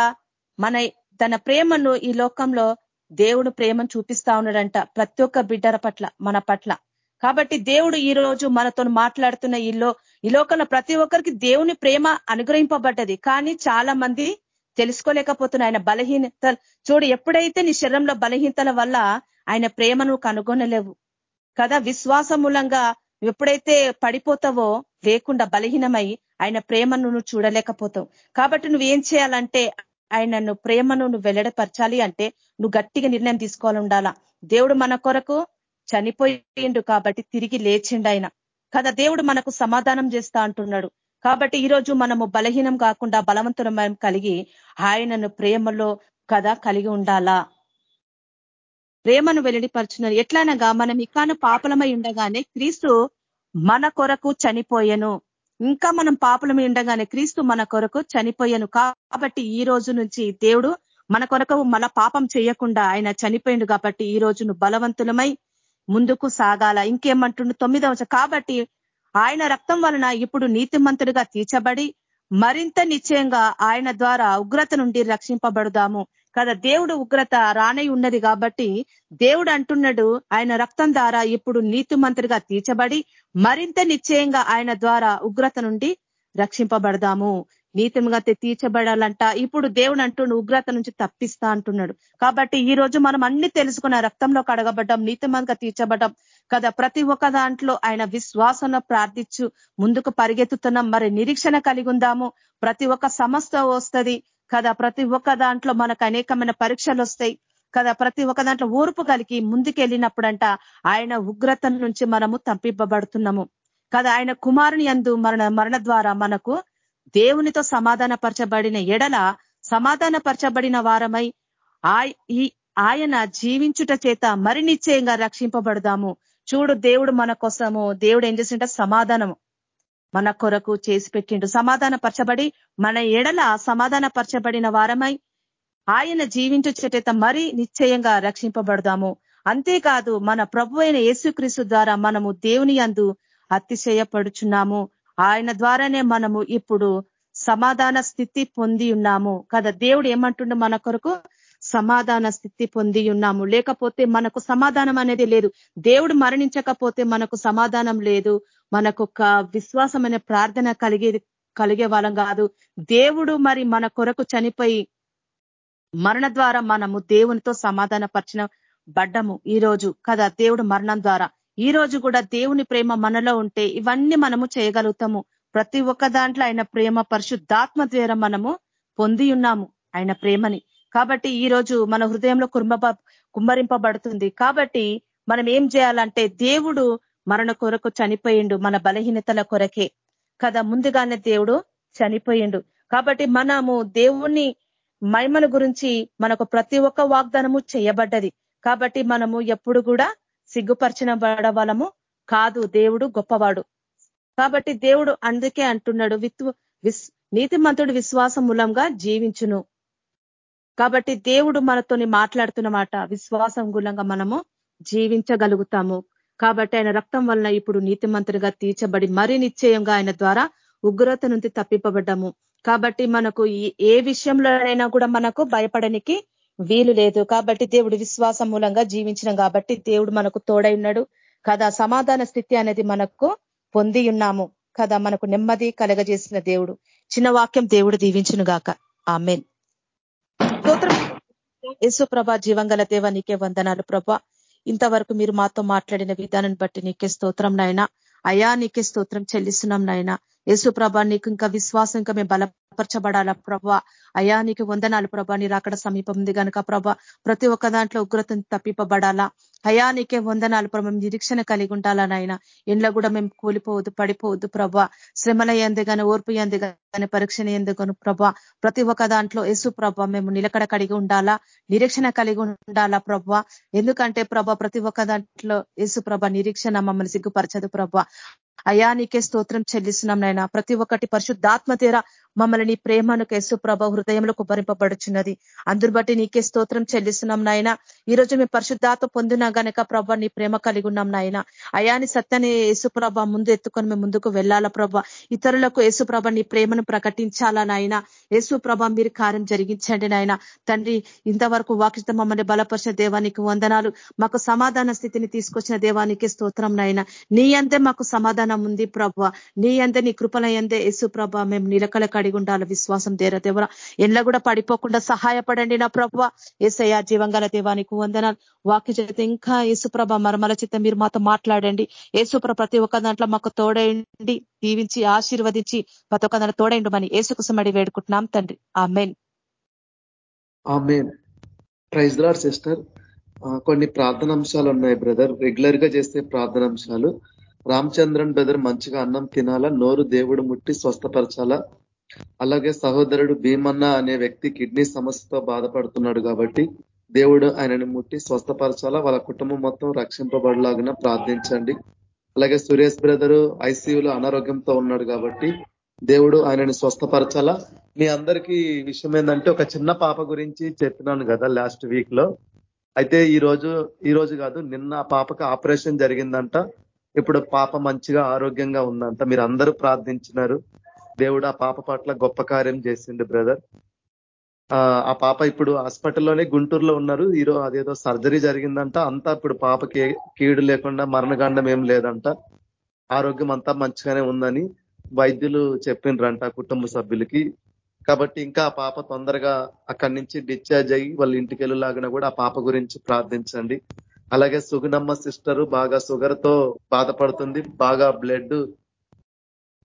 మన తన ప్రేమను ఈ లోకంలో దేవుడు ప్రేమను చూపిస్తా ఉన్నాడంట ప్రతి ఒక్క బిడ్డల పట్ల మన పట్ల. కాబట్టి దేవుడు ఈ రోజు మనతో మాట్లాడుతున్న ఈలో ఈ లోకంలో ప్రతి ఒక్కరికి దేవుని ప్రేమ అనుగ్రహింపబడ్డది. కానీ చాలా మంది తెలుసుకోలేకపోతున్నా ఆయన బలహీనత చూడు ఎప్పుడైతే నీ శరీరంలో బలహీనతల వల్ల ఆయన ప్రేమను కనుగొనలేవు. కదా? విశ్వాస మూలంగా ఎప్పుడైతే పడిపోతావో లేకుండా బలహీనమై ఆయన ప్రేమను నువ్వు చూడలేకపోతావు. కాబట్టి నువ్వేం చేయాలంటే ఆయనను ప్రేమను నువ్వు వెల్లడపరచాలి అంటే నువ్వు గట్టిగా నిర్ణయం తీసుకోవాలి ఉండాలా దేవుడు మన కొరకు చనిపోయిండు కాబట్టి తిరిగి లేచిండు ఆయన. కదా దేవుడు మనకు సమాధానం చేస్తా అంటున్నాడు. కాబట్టి ఈరోజు మనము బలహీనం కాకుండా బలవంతులం కలిగి ఆయనను ప్రేమలో కదా కలిగి ఉండాలా? ప్రేమను వెల్లడిపరుచున్నారు ఎట్లనగా మనం ఇకాను పాపలమై ఉండగానే క్రీస్తు మన కొరకు చనిపోయెను. ఇంకా మనం పాపలమై ఉండగానే క్రీస్తు మన కొరకు చనిపోయాను కాబట్టి ఈ రోజు నుంచి దేవుడు మన కొరకు మన పాపం చేయకుండా ఆయన చనిపోయిండు కాబట్టి ఈ రోజు బలవంతులమై ముందుకు సాగాల. ఇంకేమంటుండు? తొమ్మిదవ కాబట్టి ఆయన రక్తం వలన ఇప్పుడు నీతిమంతుడిగా తీర్చబడి మరింత నిశ్చయంగా ఆయన ద్వారా ఉగ్రత నుండి రక్షింపబడదాము. కదా దేవుడు ఉగ్రత రానై ఉన్నది కాబట్టి దేవుడు అంటున్నాడు ఆయన రక్తం ద్వారా ఇప్పుడు నీతిమంతుడిగా తీర్చబడి మరింత నిశ్చయంగా ఆయన ద్వారా ఉగ్రత నుండి రక్షింపబడదాము. నీతిగా తీర్చబడాలంట. ఇప్పుడు దేవుడు అంటుండు ఉగ్రత నుంచి తప్పిస్తా అంటున్నాడు. కాబట్టి ఈ రోజు మనం అన్ని తెలుసుకున్న రక్తంలో కడగబడ్డం నీతిమంగా తీర్చబడ్డం కదా. ప్రతి ఒక్క దాంట్లో ఆయన విశ్వాసంలో ప్రార్థించు ముందుకు పరిగెత్తుతున్నాం. మరి నిరీక్షణ కలిగి ఉందాము. ప్రతి ఒక్క సమస్య వస్తుంది. కదా? ప్రతి ఒక్క దాంట్లో మనకు అనేకమైన పరీక్షలు వస్తాయి కదా? ప్రతి ఒక్క దాంట్లో ఓర్పు కలిగి ముందుకెళ్ళినప్పుడంట ఆయన ఉగ్రత నుంచి మనము తంపింపబడుతున్నాము కదా? ఆయన కుమారుని అందు మరణ మరణ ద్వారా మనకు దేవునితో సమాధాన పరచబడిన ఎడల సమాధాన పరచబడిన వారమై ఆయన జీవించుట చేత మరి నిశ్చయంగా రక్షింపబడదాము. చూడు దేవుడు మన కోసము దేవుడు ఏం చేసింట సమాధానము. మన కొరకు చేసి పెట్టిండు. సమాధాన పరచబడి మన ఎడల సమాధాన పరచబడిన వారమై ఆయన జీవించు చేత మరి నిశ్చయంగా రక్షింపబడదాము. అంతేకాదు మన ప్రభు అయిన యేసుక్రీస్తు ద్వారా మనము దేవుని అందు అతిశయపడుచున్నాము. ఆయన ద్వారానే మనము ఇప్పుడు సమాధాన స్థితి పొంది ఉన్నాము. కదా దేవుడు ఏమంటుండో మన కొరకు? సమాధాన స్థితి పొంది ఉన్నాము. లేకపోతే మనకు సమాధానం అనేది లేదు. దేవుడు మరణించకపోతే మనకు సమాధానం లేదు. మనకొక విశ్వాసమైన ప్రార్థన కలిగే కలిగే వాళ్ళం కాదు. దేవుడు మరి మన కొరకు చనిపోయి మరణ ద్వారా మనము దేవునితో సమాధాన పరిచిన బడ్డము ఈ రోజు కదా దేవుడు మరణం ద్వారా. ఈ రోజు కూడా దేవుని ప్రేమ మనలో ఉంటే ఇవన్నీ మనము చేయగలుగుతాము. ప్రతి ఒక్క దాంట్లో ఆయన ప్రేమ పరిశుద్ధాత్మ ద్వారా మనము పొంది ఉన్నాము ఆయన ప్రేమని. కాబట్టి ఈ రోజు మన హృదయంలో కురుంబ కుమ్మరింపబడుతుంది. కాబట్టి మనం ఏం చేయాలంటే దేవుడు మరణ కొరకు చనిపోయిండు మన బలహీనతల కొరకే. కదా ముందుగానే దేవుడు చనిపోయిండు. కాబట్టి మనము దేవుణ్ణి మహిమల గురించి మనకు ప్రతి ఒక్క వాగ్దానము చేయబడ్డది. కాబట్టి మనము ఎప్పుడు కూడా సిగ్గుపరిచిన పడవలము కాదు. దేవుడు గొప్పవాడు. కాబట్టి దేవుడు అందుకే అంటున్నాడు విత్ విస్ నీతిమంతుడు విశ్వాసం మూలంగా జీవించును. కాబట్టి దేవుడు మనతోని మాట్లాడుతున్నమాట విశ్వాసం గులంగా మనము జీవించగలుగుతాము. కాబట్టి ఆయన రక్తం వలన ఇప్పుడు నీతిమంతునిగా తీర్చబడి మరీ నిశ్చయంగా ఆయన ద్వారా ఉగ్రత నుంచి తప్పింపబడ్డాము. కాబట్టి మనకు ఏ విషయంలోనైనా కూడా మనకు భయపడనికి వీలు లేదు. కాబట్టి దేవుడు విశ్వాసం మూలంగా జీవించినాం కాబట్టి దేవుడు మనకు తోడై ఉన్నాడు. కదా సమాధాన స్థితి అనేది మనకు పొంది ఉన్నాము. కదా మనకు నెమ్మది కలగజేసిన దేవుడు. చిన్న వాక్యం దేవుడు దీవించును గాక ఆమెన్ యేసు ప్రభ జీవంగల దేవ నీకే వందనాలు ప్రభా. ఇంతవరకు మీరు మాతో మాట్లాడిన విధానం బట్టి నీకే స్తోత్రం నాయన. అయా నీకే స్తోత్రం చెల్లిస్తున్నాం నాయన. యేసు ప్రభా నీకు ఇంకా విశ్వాసం ఇంకా మేము బలపరచబడాలా ప్రభా? అయా నీకు వందనాలు ప్రభా నీరు అక్కడ సమీపం ఉంది కనుక ప్రభా. ప్రతి ఒక్క దాంట్లో ఉగ్రతను తప్పిపబడాలా? అయా నీకే వందనాలు ప్రభ నిరీక్షణ కలిగి ఉండాలా నాయన? ఇంట్లో కూడా మేము కూలిపోవద్దు పడిపోవద్దు ప్రభా. శ్రమల ఎందు కానీ ఓర్పు ఎందు కానీ పరీక్షణ ఎందుకు ప్రభా. ప్రతి ఒక్క దాంట్లో యేసు ప్రభా మేము నిలకడ కలిగి ఉండాలా? నిరీక్షణ కలిగి ఉండాలా ప్రభా? ఎందుకంటే ప్రభా ప్రతి ఒక్క దాంట్లో యేసు ప్రభ నిరీక్షణ మమ్మల్ని సిగ్గుపరచదు ప్రభా. అయా నీకే స్తోత్రం చెల్లిస్తున్నాం నాయన. ప్రతి ఒక్కటి పరిశుద్ధాత్మ తీర మమ్మల్ని నీ ప్రేమను కేసు ప్రభ హృదయంలో కుబ్బరింపబడుచున్నది. అందరు బట్టి నీకే స్తోత్రం చెల్లిస్తున్నాం నాయన. ఈ రోజు మేము పరిశుద్ధాత్మ పొందినా గనక ప్రభ నీ ప్రేమ కలిగి ఉన్నాం నాయన. అయాని సత్యాన్ని యేసుప్రభ ముందు ఎత్తుకొని మేము ముందుకు వెళ్ళాలా ప్రభ? ఇతరులకు యేసుప్రభ నీ ప్రేమను ప్రకటించాలా నాయన? యేసుప్రభ మీరు కార్యం జరిగించండి నాయన. తండ్రి ఇంతవరకు వాకిత మమ్మల్ని బలపరిచిన దేవానికి వందనాలు. మాకు సమాధాన స్థితిని తీసుకొచ్చిన దేవానికి స్తోత్రం నాయన. నీ అంతే మాకు సమాధానం ఉంది ప్రభ నీ అందే నీ కృపల ఎందే యేసు ప్రభ మేము నిలకల కడిగి ఉండాలి విశ్వాసం దేర దేవరా ఎండ్ల కూడా పడిపోకుండా సహాయపడండి నా ప్రభ. ఏసయ్య జీవంగల దేవానికి వందనాలు. వాక్య చేత ఇంకా యేసుప్రభ మరమల చిత్త మీరు మాతో మాట్లాడండి. యేసుప్ర ప్రతి ఒక్క దాంట్లో మాకు తోడండి దీవించి ఆశీర్వదించి ప్రతి ఒక్క దాంట్లో తోడైండు మని ఏసుకుసమడి వేడుకుంటున్నాం తండ్రి. ఆ మెయిన్ ప్రైజ్ లాడ్ సిస్టర్. కొన్ని ప్రార్థనాంశాలు ఉన్నాయి బ్రదర్. రెగ్యులర్గా చేసే ప్రార్థనాంశాలు. రామచంద్రన్ బ్రదర్ మంచిగా అన్నం తినాలా? నోరు దేవుడు ముట్టి స్వస్థపరచాలా? అలాగే సహోదరుడు భీమన్న అనే వ్యక్తి కిడ్నీ సమస్యతో బాధపడుతున్నాడు కాబట్టి దేవుడు ఆయనని ముట్టి స్వస్థపరచాలా? వాళ్ళ కుటుంబం మొత్తం రక్షింపబడలాగిన ప్రార్థించండి. అలాగే సురేష్ బ్రదరు ఐసీయూలో అనారోగ్యంతో ఉన్నాడు కాబట్టి దేవుడు ఆయనని స్వస్థపరచాలా? మీ అందరికీ విషయం ఏంటంటే ఒక చిన్న పాప గురించి చెప్పినాను కదా లాస్ట్ వీక్లో అయితే ఈ రోజు ఈ రోజు కాదు నిన్న ఆ పాపకి ఆపరేషన్ జరిగిందంట. ఇప్పుడు పాప మంచిగా ఆరోగ్యంగా ఉందంట మీరు అందరూ ప్రార్థించినారు. దేవుడు ఆ పాప పట్ల గొప్ప కార్యం చేసిండు బ్రదర్. ఆ పాప ఇప్పుడు హాస్పిటల్లోనే గుంటూరులో ఉన్నారు. ఈరోజు అదేదో సర్జరీ జరిగిందంట. అంతా ఇప్పుడు పాపకి కీడు లేకుండా మరణగండం ఏం లేదంట. ఆరోగ్యం అంతా మంచిగానే ఉందని వైద్యులు చెప్పిండ్రంట కుటుంబ సభ్యులకి. కాబట్టి ఇంకా ఆ పాప తొందరగా అక్కడి నుంచి డిశ్చార్జ్ అయ్యి వాళ్ళ ఇంటికి వెళ్ళలాగిన కూడా ఆ పాప గురించి ప్రార్థించండి. అలాగే సుగుణమ్మ సిస్టరు బాగా షుగర్తో బాధపడుతుంది. బాగా బ్లడ్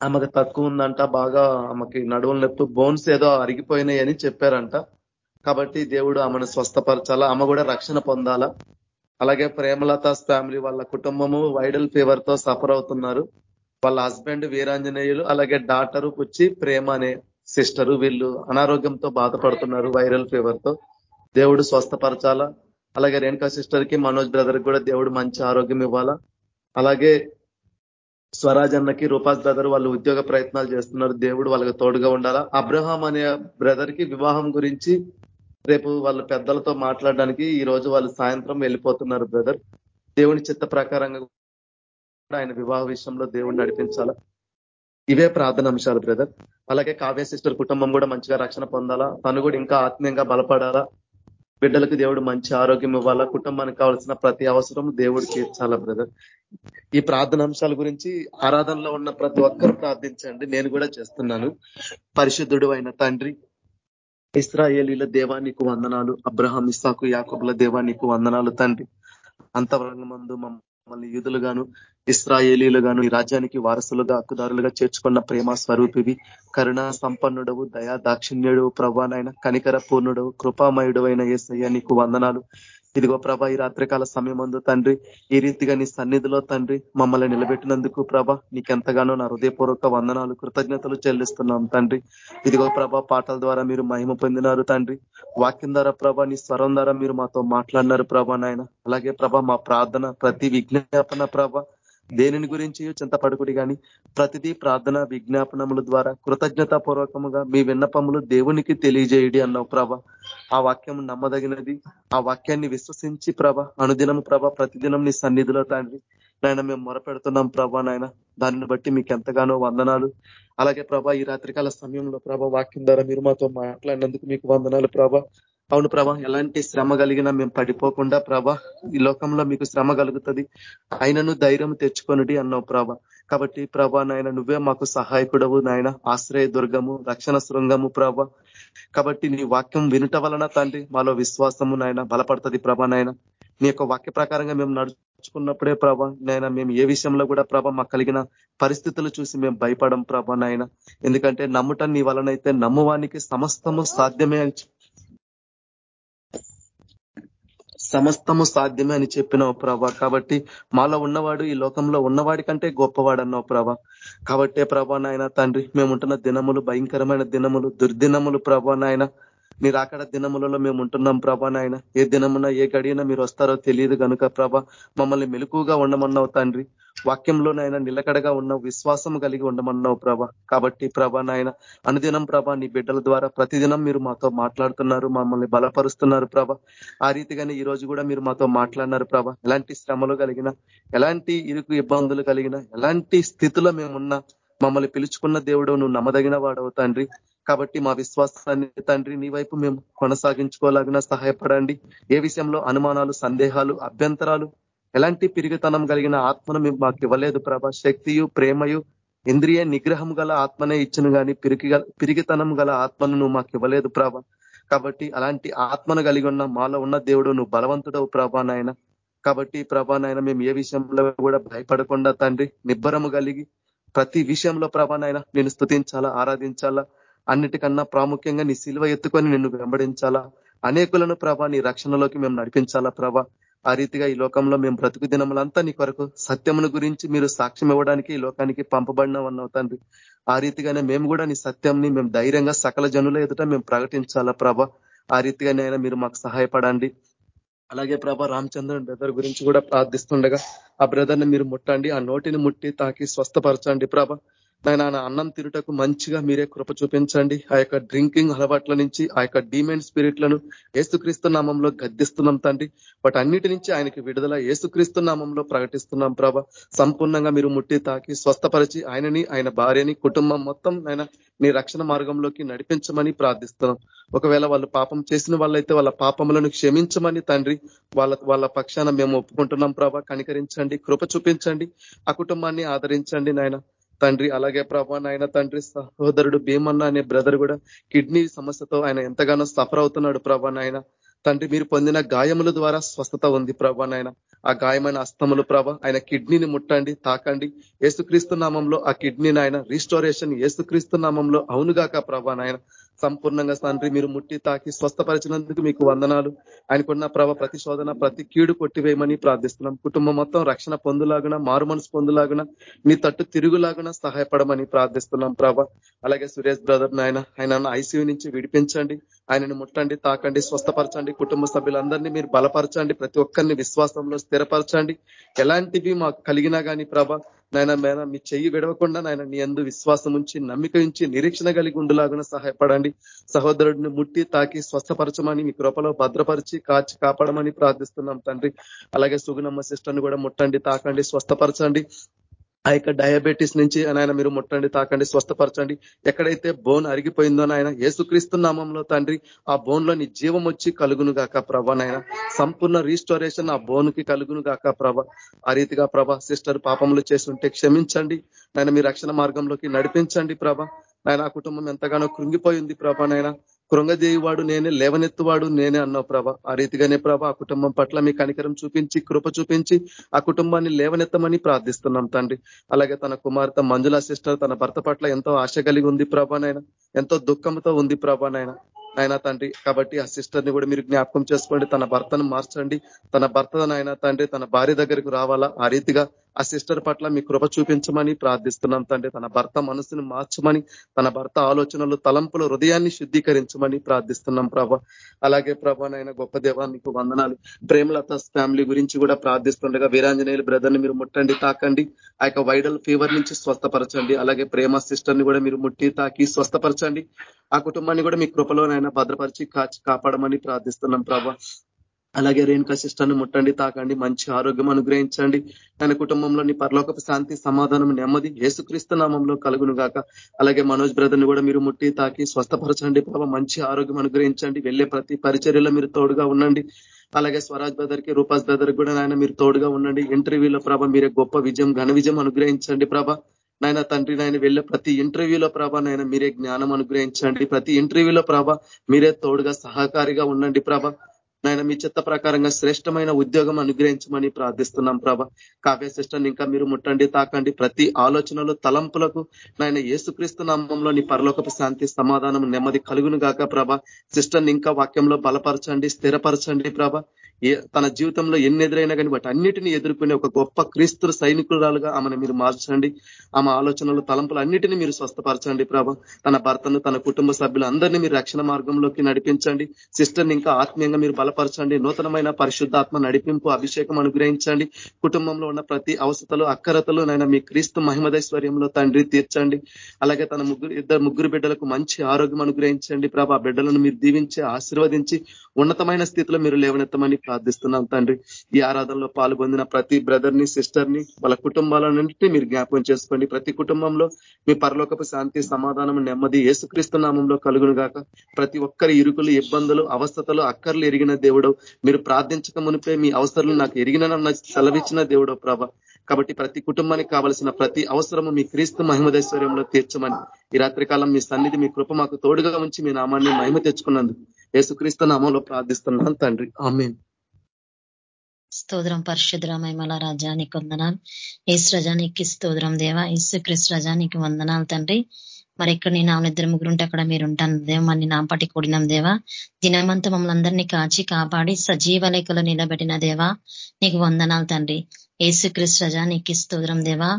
ఆమెకు తక్కువ ఉందంట. బాగా ఆమెకి నడువుల నొప్పి బోన్స్ ఏదో అరిగిపోయినాయి చెప్పారంట. కాబట్టి దేవుడు ఆమెను స్వస్థపరచాలా? ఆమె కూడా రక్షణ పొందాలా? అలాగే ప్రేమలతాస్ ఫ్యామిలీ వాళ్ళ కుటుంబము వైడల్ ఫీవర్తో సఫర్ అవుతున్నారు. వాళ్ళ హస్బెండ్ వీరాంజనేయులు అలాగే డాటరు పుచ్చి ప్రేమ అనే సిస్టరు వీళ్ళు అనారోగ్యంతో బాధపడుతున్నారు వైరల్ ఫీవర్తో దేవుడు స్వస్థపరచాలా? అలాగే రేణుకా సిస్టర్కి మనోజ్ బ్రదర్ కూడా దేవుడు మంచి ఆరోగ్యం ఇవ్వాలా? అలాగే స్వరాజ్ అన్నకి రూపాస్ బ్రదర్ వాళ్ళు ఉద్యోగ ప్రయత్నాలు చేస్తున్నారు. దేవుడు వాళ్ళకి తోడుగా ఉండాలా? అబ్రహాం అనే బ్రదర్కి వివాహం గురించి రేపు వాళ్ళ పెద్దలతో మాట్లాడడానికి ఈ రోజు వాళ్ళు సాయంత్రం వెళ్ళిపోతున్నారు బ్రదర్ దేవుని చిత్త ప్రకారంగా ఆయన వివాహ విషయంలో దేవుడిని నడిపించాలా? ఇవే ప్రార్థన అంశాలు బ్రదర్ అలాగే కావ్య సిస్టర్ కుటుంబం కూడా మంచిగా రక్షణ పొందాలా? తను కూడా ఇంకా ఆత్మీయంగా బలపడాలా? బిడ్డలకు దేవుడు మంచి ఆరోగ్యం ఇవ్వాలా? కుటుంబానికి కావాల్సిన ప్రతి అవసరం దేవుడు తీర్చాలా బ్రదర్ ఈ ప్రార్థన అంశాల గురించి ఆరాధనలో ఉన్న ప్రతి ఒక్కరు ప్రార్థించండి. నేను కూడా చేస్తున్నాను. పరిశుద్ధుడు అయిన తండ్రి ఇస్రాయేలీల దేవానికి వందనాలు. అబ్రహాం ఇస్సాకు యాకబుల దేవానికి వందనాలు తండ్రి. అంతరంగమందు మమ్మల్ని యూదులుగాను ఇస్రాయేలీలుగాను ఈ రాజ్యానికి వారసులుగా హక్కుదారులుగా చేర్చుకున్న ప్రేమ స్వరూపివి. కరుణ సంపన్నుడవు దయా దాక్షిణ్యుడు ప్రభానైన కనికర పూర్ణుడవు కృపామయుడు అయిన ఏసయ్య నీకు వందనాలు. ఇదిగో ప్రభ ఈ రాత్రికాల సమయం తండ్రి ఈ రీతిగా నీ సన్నిధిలో తండ్రి మమ్మల్ని నిలబెట్టినందుకు ప్రభ నీకెంతగానో నా హృదయపూర్వక వందనాలు కృతజ్ఞతలు చెల్లిస్తున్నాం తండ్రి. ఇదిగో ప్రభ పాటల ద్వారా మీరు మహిమ పొందినారు తండ్రి. వాక్యం ద్వారా ప్రభ నీ స్వరం ద్వారా మీరు మాతో మాట్లాడినారు ప్రభ నాయన. అలాగే ప్రభ మా ప్రార్థన ప్రతి విజ్ఞాపన ప్రభ దేనిని గురించి? చింతపడుకుడి కానీ ప్రతిదీ ప్రార్థన విజ్ఞాపనముల ద్వారా. కృతజ్ఞతా పూర్వకముగా మీ విన్నపములు దేవునికి తెలియజేయడి అన్నావు ప్రభ. ఆ వాక్యం నమ్మదగినది. ఆ వాక్యాన్ని విశ్వసించి ప్రభ. అనుదినము ప్రభ ప్రతిదినం నీ సన్నిధిలో తండ్రి. నాయన మేము మొరపెడుతున్నాం ప్రభా నాయన. దానిని బట్టి మీకు ఎంతగానో వందనాలు. అలాగే ప్రభా ఈ రాత్రికాల సమయంలో ప్రభ వాక్యం ద్వారా మీరు మాతో మాట్లాడినందుకు మీకు వందనాలు ప్రభ. అవును ప్రభా ఎలాంటి శ్రమ కలిగినా మేము పడిపోకుండా ప్రభా ఈ లోకంలో మీకు శ్రమ కలుగుతుంది. ఆయనను ధైర్యం తెచ్చుకొనుడి అన్నావు ప్రభ. కాబట్టి ప్రభా నాయన నువ్వే మాకు సహాయకుడవు నాయన. ఆశ్రయ దుర్గము రక్షణ శృంగము ప్రభ. కాబట్టి నీ వాక్యం వినుట వలన తండ్రి మాలో విశ్వాసము నాయన బలపడుతుంది ప్రభా నాయన. నీ యొక్క వాక్య ప్రకారంగా మేము నడుచుకున్నప్పుడే ప్రభా నాయన మేము ఏ విషయంలో కూడా ప్రభ మాకు కలిగిన పరిస్థితులు చూసి మేము భయపడం ప్రభా నాయన. ఎందుకంటే నమ్ముట నీ వలనైతే నమ్మువానికి సమస్తము సాధ్యమే సమస్తము సాధ్యమే అని చెప్పినావు ప్రభా. కాబట్టి మాలో ఉన్నవాడు ఈ లోకంలో ఉన్నవాడి కంటే గొప్పవాడు అన్నావు ప్రభా. కాబట్టే ప్రభా నాయన తండ్రి మేముంటున్న దినములు భయంకరమైన దినములు దుర్దినములు ప్రభా నాయన. మీరు అక్కడ దినములలో మేము ఉంటున్నాం ప్రభా నాయన. ఏ దినమున ఏ గడియన మీరు వస్తారో తెలియదు కనుక ప్రభ మమ్మల్ని మెలుకుగా ఉండమన్నావు తండ్రి. వాక్యంలోనైనా నిలకడగా ఉన్న విశ్వాసం కలిగి ఉండమన్నావు ప్రభ. కాబట్టి ప్రభా నాయన అనుదినం ప్రభ నీ బిడ్డల ద్వారా ప్రతిదినం మీరు మాతో మాట్లాడుతున్నారు మమ్మల్ని బలపరుస్తున్నారు ప్రభ. ఆ రీతిగానే ఈ రోజు కూడా మీరు మాతో మాట్లాడినారు ప్రభ. ఎలాంటి శ్రమలు కలిగిన ఎలాంటి ఇరుకు ఇబ్బందులు కలిగిన ఎలాంటి స్థితిలో మేమున్నా మమ్మల్ని పిలుచుకున్న దేవుడు నువ్వు నమ్మదగిన వాడవు తండ్రి. కాబట్టి మా విశ్వాసాన్ని తండ్రి నీ వైపు మేము కొనసాగించుకోలాగిన సహాయపడండి. ఏ విషయంలో అనుమానాలు సందేహాలు అభ్యంతరాలు ఎలాంటి పిరిగితనం కలిగిన ఆత్మను మేము మాకు ఇవ్వలేదు ప్రభ. శక్తియు ప్రేమయు ఇంద్రియ నిగ్రహం గల ఆత్మనే ఇచ్చిన కానీ పిరికి పిరిగితనం గల ఆత్మను నువ్వు మాకు ఇవ్వలేదు ప్రభ. కాబట్టి అలాంటి ఆత్మను కలిగి ఉన్న మాలో ఉన్న దేవుడు నువ్వు బలవంతుడవు ప్రభా నాయన. కాబట్టి ప్రభా నాయన మేము ఏ విషయంలో కూడా భయపడకుండా తండ్రి నిబ్బరము కలిగి ప్రతి విషయంలో ప్రభా నాయన నేను స్థుతించాలా ఆరాధించాలా అన్నిటికన్నా ప్రాముఖ్యంగా నీ సిలువ ఎత్తుకొని నిన్ను వెంబడించాలా? అనేకులను ప్రభా నీ రక్షణలోకి మేము నడిపించాలా ప్రభా? ఆ రీతిగా ఈ లోకంలో మేము బ్రతుకు దినములంతా నీ కొరకు సత్యమును గురించి మీరు సాక్ష్యం ఇవ్వడానికి ఈ లోకానికి పంపబడినామన్నావు తండ్రి. ఆ రీతిగానే మేము కూడా నీ సత్యంని మేము ధైర్యంగా సకల జనుల ఎదుట మేము ప్రకటించాలా ప్రభ? ఆ రీతిగానే అయినా మీరు మాకు సహాయపడండి. అలాగే ప్రభా రామచంద్రన్ బ్రదర్ గురించి కూడా ప్రార్థిస్తుండగా ఆ బ్రదర్ని మీరు ముట్టండి ఆ నోటిని ముట్టి తాకి స్వస్థపరచండి ప్రభ. నాయన అన్నం తిరుటకు మంచిగా మీరే కృప చూపించండి. ఆ యొక్క డ్రింకింగ్ అలవాట్ల నుంచి ఆ యొక్క డిమెండ్ స్పిరిట్లను ఏసుక్రీస్తు నామంలో గద్దిస్తున్నాం తండ్రి. వాటి అన్నిటి నుంచి ఆయనకి విడుదల ఏసుక్రీస్తు నామంలో ప్రకటిస్తున్నాం ప్రభ. సంపూర్ణంగా మీరు ముట్టి తాకి స్వస్థపరిచి ఆయనని ఆయన భార్యని కుటుంబం మొత్తం ఆయన నీ రక్షణ మార్గంలోకి నడిపించమని ప్రార్థిస్తున్నాం. ఒకవేళ వాళ్ళు పాపం చేసిన వాళ్ళైతే వాళ్ళ పాపములను క్షమించమని తండ్రి. వాళ్ళ వాళ్ళ పక్షాన మేము ఒప్పుకుంటున్నాం ప్రభ. కనికరించండి కృప చూపించండి ఆ కుటుంబాన్ని ఆదరించండి నాయన. తండ్రి అలాగే ప్రభా నాయన తండ్రి సహోదరుడు భీమన్న అనే బ్రదర్ కూడా కిడ్నీ సమస్యతో ఆయన ఎంతగానో సఫర్ అవుతున్నాడు ప్రభా నాయన. తండ్రి మీరు పొందిన గాయముల ద్వారా స్వస్థత ఉంది ప్రభా నాయన. ఆ గాయమైన అస్తములు ప్రభ ఆయన కిడ్నీని ముట్టండి తాకండి. ఏసుక్రీస్తు నామంలో ఆ కిడ్నీని ఆయన రీస్టోరేషన్ ఏసుక్రీస్తు నామంలో అవునుగాక ప్రభా నాయన. సంపూర్ణంగా తండ్రి మీరు ముట్టి తాకి స్వస్థపరిచినందుకు మీకు వందనాలు. ఆయనకున్న ప్రభ ప్రతి శోధన ప్రతి కీడు కొట్టివేయమని ప్రార్థిస్తున్నాం. కుటుంబం మొత్తం రక్షణ పొందులాగున మారు మనసు పొందులాగున మీ తట్టు తిరుగులాగున సహాయపడమని ప్రార్థిస్తున్నాం ప్రభ. అలాగే సురేష్ బ్రదర్ నాయన ఆయన ఐసీయూ నుంచి విడిపించండి. ఆయనను ముట్టండి తాకండి స్వస్థపరచండి. కుటుంబ సభ్యులందరినీ మీరు బలపరచండి. ప్రతి ఒక్కరిని విశ్వాసంలో స్థిరపరచండి. ఎలాంటివి మాకు కలిగినా కానీ ప్రభ నాయన మేన మీ చెయ్యి విడవకుండా నాయన నీ అందు విశ్వాసం ఉంచి నమ్మిక ఉంచి నిరీక్షణ కలిగి ఉండులాగా సహాయపడండి. సహోదరుడిని ముట్టి తాకి స్వస్థపరచమని మీ కృపలో భద్రపరిచి కాచి కాపాడమని ప్రార్థిస్తున్నాం తండ్రి. అలాగే సుగునమ్మ సిస్టర్ని కూడా ముట్టండి తాకండి స్వస్థపరచండి. ఆ యొక్క డయాబెటీస్ నుంచి ఆయన మీరు ముట్టండి తాకండి స్వస్థపరచండి. ఎక్కడైతే బోన్ అరిగిపోయిందో నాయన ఏసుక్రీస్తు నామంలో తండ్రి ఆ బోన్లో నీ జీవం వచ్చి కలుగును గాక ప్రభ నాయన. సంపూర్ణ రీస్టోరేషన్ ఆ బోన్కి కలుగును గాక ప్రభ. ఆ రీతిగా ప్రభ సిస్టర్ పాపములు చేస్తుంటే క్షమించండి. నాయన మీ రక్షణ మార్గంలోకి నడిపించండి ప్రభ. నాయన ఆ కుటుంబం ఎంతగానో కృంగిపోయింది ప్రభ నాయన. కృంగదేవివాడు నేనే లేవనెత్తువాడు నేనే అన్నావు ప్రభ. ఆ రీతిగానే ప్రభ ఆ కుటుంబం పట్ల మీ కనికరం చూపించి కృప చూపించి ఆ కుటుంబాన్ని లేవనెత్తమని ప్రార్థిస్తున్నాం తండ్రి. అలాగే తన కుమార్తె మంజుల సిస్టర్ తన భర్త పట్ల ఎంతో ఆశ కలిగి ఉంది ప్రభానైనా ఎంతో దుఃఖంతో ఉంది ప్రభానైనా ఆయన తండ్రి కాబట్టి ఆ సిస్టర్ని కూడా మీరు జ్ఞాపకం చేసుకోండి. తన భర్తను మార్చండి. తన భర్త నాయన తండ్రి తన భార్య దగ్గరకు రావాలా? ఆ రీతిగా ఆ సిస్టర్ పట్ల మీ కృప చూపించమని ప్రార్థిస్తున్నాం తండ్రి. తన భర్త మనసును మార్చమని తన భర్త ఆలోచనలు తలంపులు హృదయాన్ని శుద్ధీకరించమని ప్రార్థిస్తున్నాం ప్రభ. అలాగే ప్రభానైనా గొప్ప దేవానికి వందనాలు. ప్రేమలత ఫ్యామిలీ గురించి కూడా ప్రార్థిస్తుండగా వీరాంజనేయులు బ్రదర్ని మీరు ముట్టండి తాకండి. ఆ యొక్క వైడల్ ఫీవర్ నుంచి స్వస్థపరచండి. అలాగే ప్రేమ సిస్టర్ని కూడా మీరు ముట్టి తాకి స్వస్థపరచండి. ఆ కుటుంబాన్ని కూడా మీ కృపలోనైనా భద్రపరిచి కాచి కాపాడమని ప్రార్థిస్తున్నాం ప్రభా. అలాగే రేణుకా సిస్టర్ను ముట్టండి తాకండి మంచి ఆరోగ్యం అనుగ్రహించండి. తన కుటుంబంలోని పరలోకపు శాంతి సమాధానం నెమ్మది ఏసుక్రీస్తు నామంలో కలుగును గాక. అలాగే మనోజ్ బ్రదర్ని కూడా మీరు ముట్టి తాకి స్వస్థపరచండి ప్రభావ మంచి ఆరోగ్యం అనుగ్రహించండి. వెళ్ళే ప్రతి పరిచర్యలో మీరు తోడుగా ఉండండి. అలాగే స్వరాజ్ బ్రదర్కి రూపాస్ బ్రదర్ కూడా నాయన మీరు తోడుగా ఉండండి. ఇంటర్వ్యూలో ప్రభ మీరే గొప్ప విజయం ఘన విజయం అనుగ్రహించండి ప్రభ. నాయన తండ్రి నాయన వెళ్ళే ప్రతి ఇంటర్వ్యూలో ప్రభ నాయన మీరే జ్ఞానం అనుగ్రహించండి. ప్రతి ఇంటర్వ్యూలో ప్రభ మీరే తోడుగా సహకారిగా ఉండండి ప్రభ. నాయన మీ చిత్త ప్రకారంగా శ్రేష్టమైన ఉద్యోగం అనుగ్రహించమని ప్రార్థిస్తున్నాం ప్రభ. కావ్య సిస్టర్ని ఇంకా మీరు ముట్టండి తాకండి. ప్రతి ఆలోచనలు తలంపులకు నాయన ఏసుక్రీస్తు నామంలో నీ పరలోకపు శాంతి సమాధానం నెమ్మది కలుగును గాక ప్రభ. సిస్టర్ని ఇంకా వాక్యంలో బలపరచండి స్థిరపరచండి ప్రభ. తన జీవితంలో ఎన్ని ఎదురైనా కానీ వాటి అన్నిటిని ఎదుర్కొనే ఒక గొప్ప క్రీస్తు సైనికురాలుగా ఆమెను మీరు మార్చండి. ఆమె ఆలోచనలు తలంపులు అన్నిటిని మీరు స్వస్థపరచండి ప్రభ. తన భర్తను తన కుటుంబ సభ్యులు అందరినీ మీరు రక్షణ మార్గంలోకి నడిపించండి. సిస్టర్ని ఇంకా ఆత్మీయంగా మీరు బలపరచండి. నూతనమైన పరిశుద్ధాత్మ నడిపింపు అభిషేకం అనుగ్రహించండి. కుటుంబంలో ఉన్న ప్రతి అవసతలు అక్కరతలు నైనా మీ క్రీస్తు మహిమదైశ్వర్యంలో తండ్రి తీర్చండి. అలాగే తన ముగ్గురు ఇద్దరు ముగ్గురు బిడ్డలకు మంచి ఆరోగ్యం అనుగ్రహించండి ప్రభా. ఆ బిడ్డలను మీరు దీవించి ఆశీర్వదించి ఉన్నతమైన స్థితిలో మీరు లేవనెత్తమని ప్రార్థిస్తున్నాం తండ్రి. ఈ ఆరాధనలో పాల్గొందిన ప్రతి బ్రదర్ని సిస్టర్ని వాళ్ళ కుటుంబాలన్నింటినీ మీరు జ్ఞాపకం చేసుకోండి. ప్రతి కుటుంబంలో మీ పరలోకపు శాంతి సమాధానం నెమ్మది ఏసుక్రీస్తు నామంలో కలుగును గాక. ప్రతి ఒక్కరి ఇరుకులు ఇబ్బందులు అవస్థతలు అక్కర్లు ఎరిగిన దేవుడు మీరు ప్రార్థించక మునిపే మీ అవసరాలు నాకు ఎరిగిన సెలవిచ్చిన దేవుడో ప్రభ. కాబట్టి ప్రతి కుటుంబానికి కావలసిన ప్రతి అవసరము మీ క్రీస్తు మహిమదైశ్వర్యంలో తీర్చమని. ఈ రాత్రికాలం మీ సన్నిధి మీ కృప మాకు తోడుగా ఉంచి మీ నామాన్ని మహిమ తెచ్చుకున్నందుకు యేసుక్రీస్తు నామంలో ప్రార్థిస్తున్నాను తండ్రి. ఆమెన్. స్తోత్రం పరిశుద్ర మహిమల రాజానికి వందనాలు. ఏసు రజానికి స్తోత్రం దేవా. ఏసు క్రిస్ రజానికి వందనాలు తండ్రి. మరి ఇక్కడ నేను ఆమె ఇద్దరు ముగ్గురు ఉంటే అక్కడ మీరు ఉంటాను దేవ మరి నాంపటి కూడినాం దేవా. దినమంతా మమ్మల్ని అందరినీ కాచి కాపాడి సజీవ లేఖలో నిలబెట్టిన దేవా. నీకు వందనాలు తండ్రి. ఏసు క్రిస్ రజా నీకు స్తోత్రం దేవా.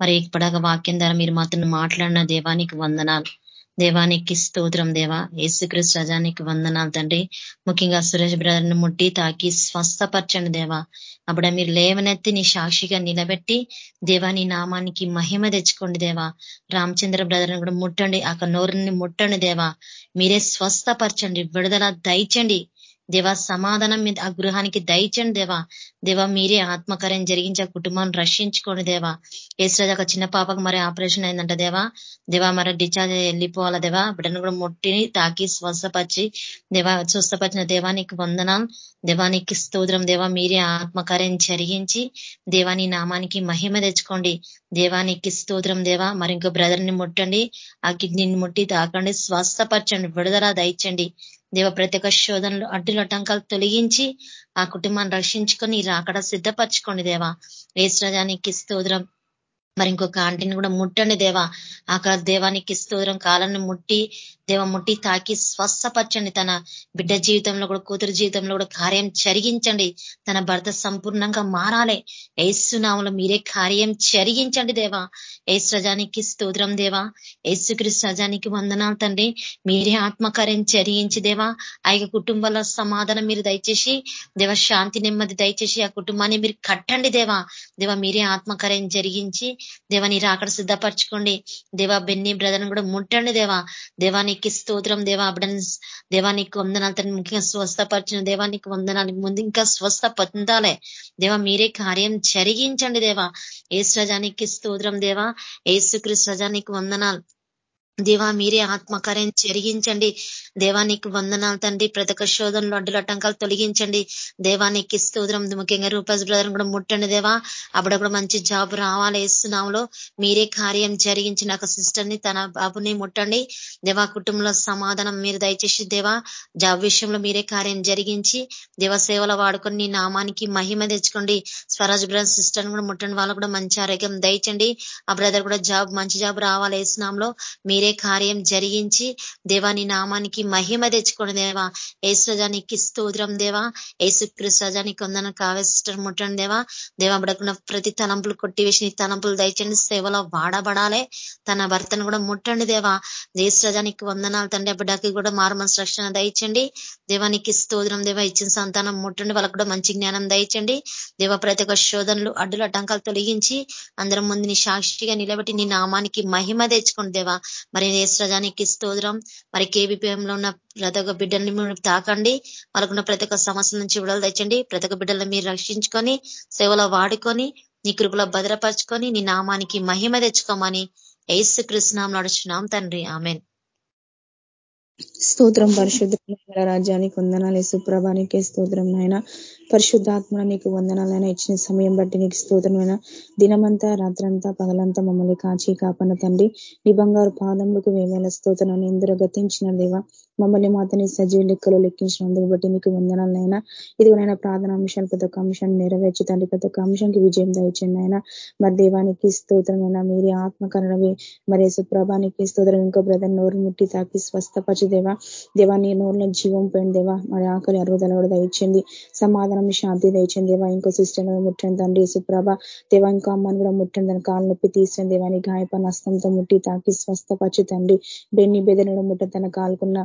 మరి ఇప్పటిక వాక్యం ద్వారా మీరు మాత్రం మాట్లాడిన దేవా నీకు వందనాలు. దేవానికి స్తోత్రం దేవా. యేసుక్రీస్తు రజానికి వందనాలు తండ్రి. ముఖ్యంగా సురేష్ బ్రదర్ని ముట్టి తాకి స్వస్థపరచండి దేవా. అప్పుడ మీరు లేవనెత్తి నీ సాక్షిగా నిలబెట్టి దేవా నీ నామానికి మహిమ తెచ్చుకోండి దేవా. రామచంద్ర బ్రదర్ని కూడా ముట్టండి. ఆ నోరుని ముట్టండి దేవా. మీరే స్వస్థపరచండి. విడుదల దయచండి. దేవా సమాధానం మీద ఆ గృహానికి దయచండి దేవా. దేవా మీరే ఆత్మకార్యం జరిగించి ఆ కుటుంబాన్ని రక్షించుకోండి దేవా. ఏసురాజు ఒక చిన్న పాపకు మరి ఆపరేషన్ అయిందంట దేవా. దేవా మరి డిశ్చార్జ్ వెళ్ళిపోవాలా దేవా. బిడ్డను కూడా ముట్టిని తాకి స్వస్థపరిచి దేవా స్వస్థపరిచిన దేవానికి వందనాలు. దేవానికి స్తోత్రం దేవా. మీరే ఆత్మకార్యం జరిగించి దేవాని నామానికి మహిమ తెచ్చుకోండి. దేవానికి స్తోత్రం దేవా. మరి ఇంకో బ్రదర్ని ముట్టండి. ఆ కిడ్నీని ముట్టి తాకండి. స్వస్థపరచండి. విడుదల దయచండి. దేవ ప్రతి ఒక్క శోధనలు అడ్డుల అటంకాలు తొలగించి ఆ కుటుంబాన్ని రక్షించుకొని రాకడ సిద్ధపరచుకోండి దేవా. ఏసురాజానికి స్తోత్రం. మరి ఇంకొక ఆంటీని కూడా ముట్టండి దేవా. ఆకాశ దేవానికి స్తోత్రం. కాలాన్ని ముట్టి దేవ ముట్టి తాకి స్వస్థపరచండి. తన బిడ్డ జీవితంలో కూడా కూతురు జీవితంలో కూడా కార్యం జరిగించండి. తన భర్త సంపూర్ణంగా మారాలి. ఏసునామంలో మీరే కార్యం జరిగించండి దేవా. ఏసు రజానికి స్తోత్రం దేవా. ఏసుక్రీస్తు రజానికి వందనాలు తండ్రి. మీరే ఆత్మకార్యం జరిగించి దేవా. ఆ యొక్క కుటుంబాల సమాధానం మీరు దయచేసి దేవ శాంతి నెమ్మది దయచేసి ఆ కుటుంబాన్ని మీరు కట్టండి దేవా. దేవ మీరే ఆత్మకార్యం జరిగించి దేవా నీ రాకడ సిద్ధపరచుకోండి. దేవా బెన్ని బ్రదర్ని కూడా ముట్టండి దేవా. నీకు స్తోత్రం దేవా అబడన్ దేవానికి వందనాలు తను ముఖ్యంగా స్వస్థపరిచిన దేవానికి వందనానికి ముందు ఇంకా స్వస్థ పొందాలే. దేవా మీరే కార్యం జరిగించండి దేవా. ఏసు రజానికి స్తోత్రం దేవా. ఏసుక్రీస్తు రజానికి వందనాలు. దేవా మీరే ఆత్మకార్యం జరిగించండి. దేవానికి వందనాలు తండ్రి. ప్రతి ఒక్క శోధనలు అడ్డులటంకాలు తొలగించండి. దేవానికి స్తోత్రం ముఖ్యంగా రూపాస్ బ్రదర్ కూడా ముట్టండి దేవా. అప్పుడప్పుడు మంచి జాబ్ రావాలి వేస్తున్నాంలో మీరే కార్యం జరిగించిన ఒక సిస్టర్ని తన బాబుని ముట్టండి. దేవా కుటుంబంలో సమాధానం మీరు దయచేసి దేవా జాబ్ విషయంలో మీరే కార్యం జరిగించి దేవ సేవలు వాడుకొని నీ నామానికి మహిమ తెచ్చుకోండి. స్వరాజ్ బ్రదర్ సిస్టర్ కూడా ముట్టండి. వాళ్ళు కూడా మంచి ఆరోగ్యం దయచండి. ఆ బ్రదర్ కూడా జాబ్ మంచి జాబ్ రావాలి వేస్తున్నాంలో మీరే మీరే కార్యం జరిగించి దేవాని నామానికి మహిమ తెచ్చుకోండి దేవా. ఏసుజానికి స్తోత్రం దేవా. ఏసు కృష్ణజానికి వందన కావేసిస్టర్ ముట్టండి దేవా. దేవా బడకున్న ప్రతి తలంపులు కొట్టివేసి తలంపులు దయచండి సేవలో వాడబడాలే. తన భర్తను కూడా ముట్టండి దేవా. దేశజానికి వందనాలు తండ్రి బిడ్డకి కూడా మారుమనసు రక్షణ దయచండి దేవానికి స్తోత్రం దేవా ఇచ్చిన సంతానం ముట్టండి. వాళ్ళకు కూడా మంచి జ్ఞానం దయచండి. దేవ ప్రతి ఒక్క శోధనలు అడ్డుల అడ్డంకాలు తొలగించి అందరం ముందు నీ సాక్షిగా నిలబెట్టి నీ నామానికి మహిమ తెచ్చుకోండి దేవా. మరి దేశజానికి స్తోత్రం. మరి కేబిపిఎంలో ఉన్న ప్రతి ఒక్క బిడ్డల్ని మీరు తాకండి. వాళ్ళకున్న ప్రతి ఒక్క సమస్య నుంచి విడుదల తెచ్చండి. ప్రతి ఒక్క బిడ్డలను మీరు రక్షించుకొని సేవలో వాడుకొని నీ కృపలో భద్రపరచుకొని నీ నామానికి మహిమ తెచ్చుకోమని ఏసు కృష్ణం నడుచున్నాం తండ్రి. ఆమెన్. స్తోత్రం పరిశుద్ధ రాజ్యానికి వందనాలు సుప్రభానికి స్తోత్రం నాయన. పరిశుద్ధాత్మ నీకు వందనాలైనా ఇచ్చిన సమయం బట్టి నీకు స్తోత్రమైన దినమంతా రాత్రంతా పగలంతా మమ్మల్ని కాచి కాపన తండ్రి నీ బంగారు పాదములకు వేవేల స్తోత్రాన్ని ఎందరో గతించిన దేవా మమ్మల్ని మాతని సజీవ లెక్కలో లెక్కించినందుకు బట్టి నీకు వందనాలనైనా ఇదిగోనైనా ప్రార్థన అంశాలు ప్రతి ఒక్క అంశాన్ని నెరవేర్చి తండ్రి. ప్రతి ఒక్క అంశానికి విజయం దయచింది ఆయన మరి దేవానికి స్తోత్రమైనా మీరే ఆత్మకరణవి మరి సుప్రభానికి స్తోత్రం. ఇంకో బ్రదర్ నోరు ముట్టి తాకి స్వస్థపచి దేవా. దేవా నీ నోరులో జీవం పోయిన దేవా. మరి ఆకలి అరుగుదల కూడా దయచింది సమాధానం శాంతి దయచింది దేవా. ఇంకో సిస్టర్ ముట్టండి తండ్రి సుప్రభ దేవా ఇంకో అమ్మని కూడా ముట్టండి దాని కాలు నొప్పి తీసిన దేవాని గాయప నష్టంతో ముట్టి తాకి స్వస్థపచి తండ్రి. బెన్ని బెదనడు ముట్ట తన కాలుకున్న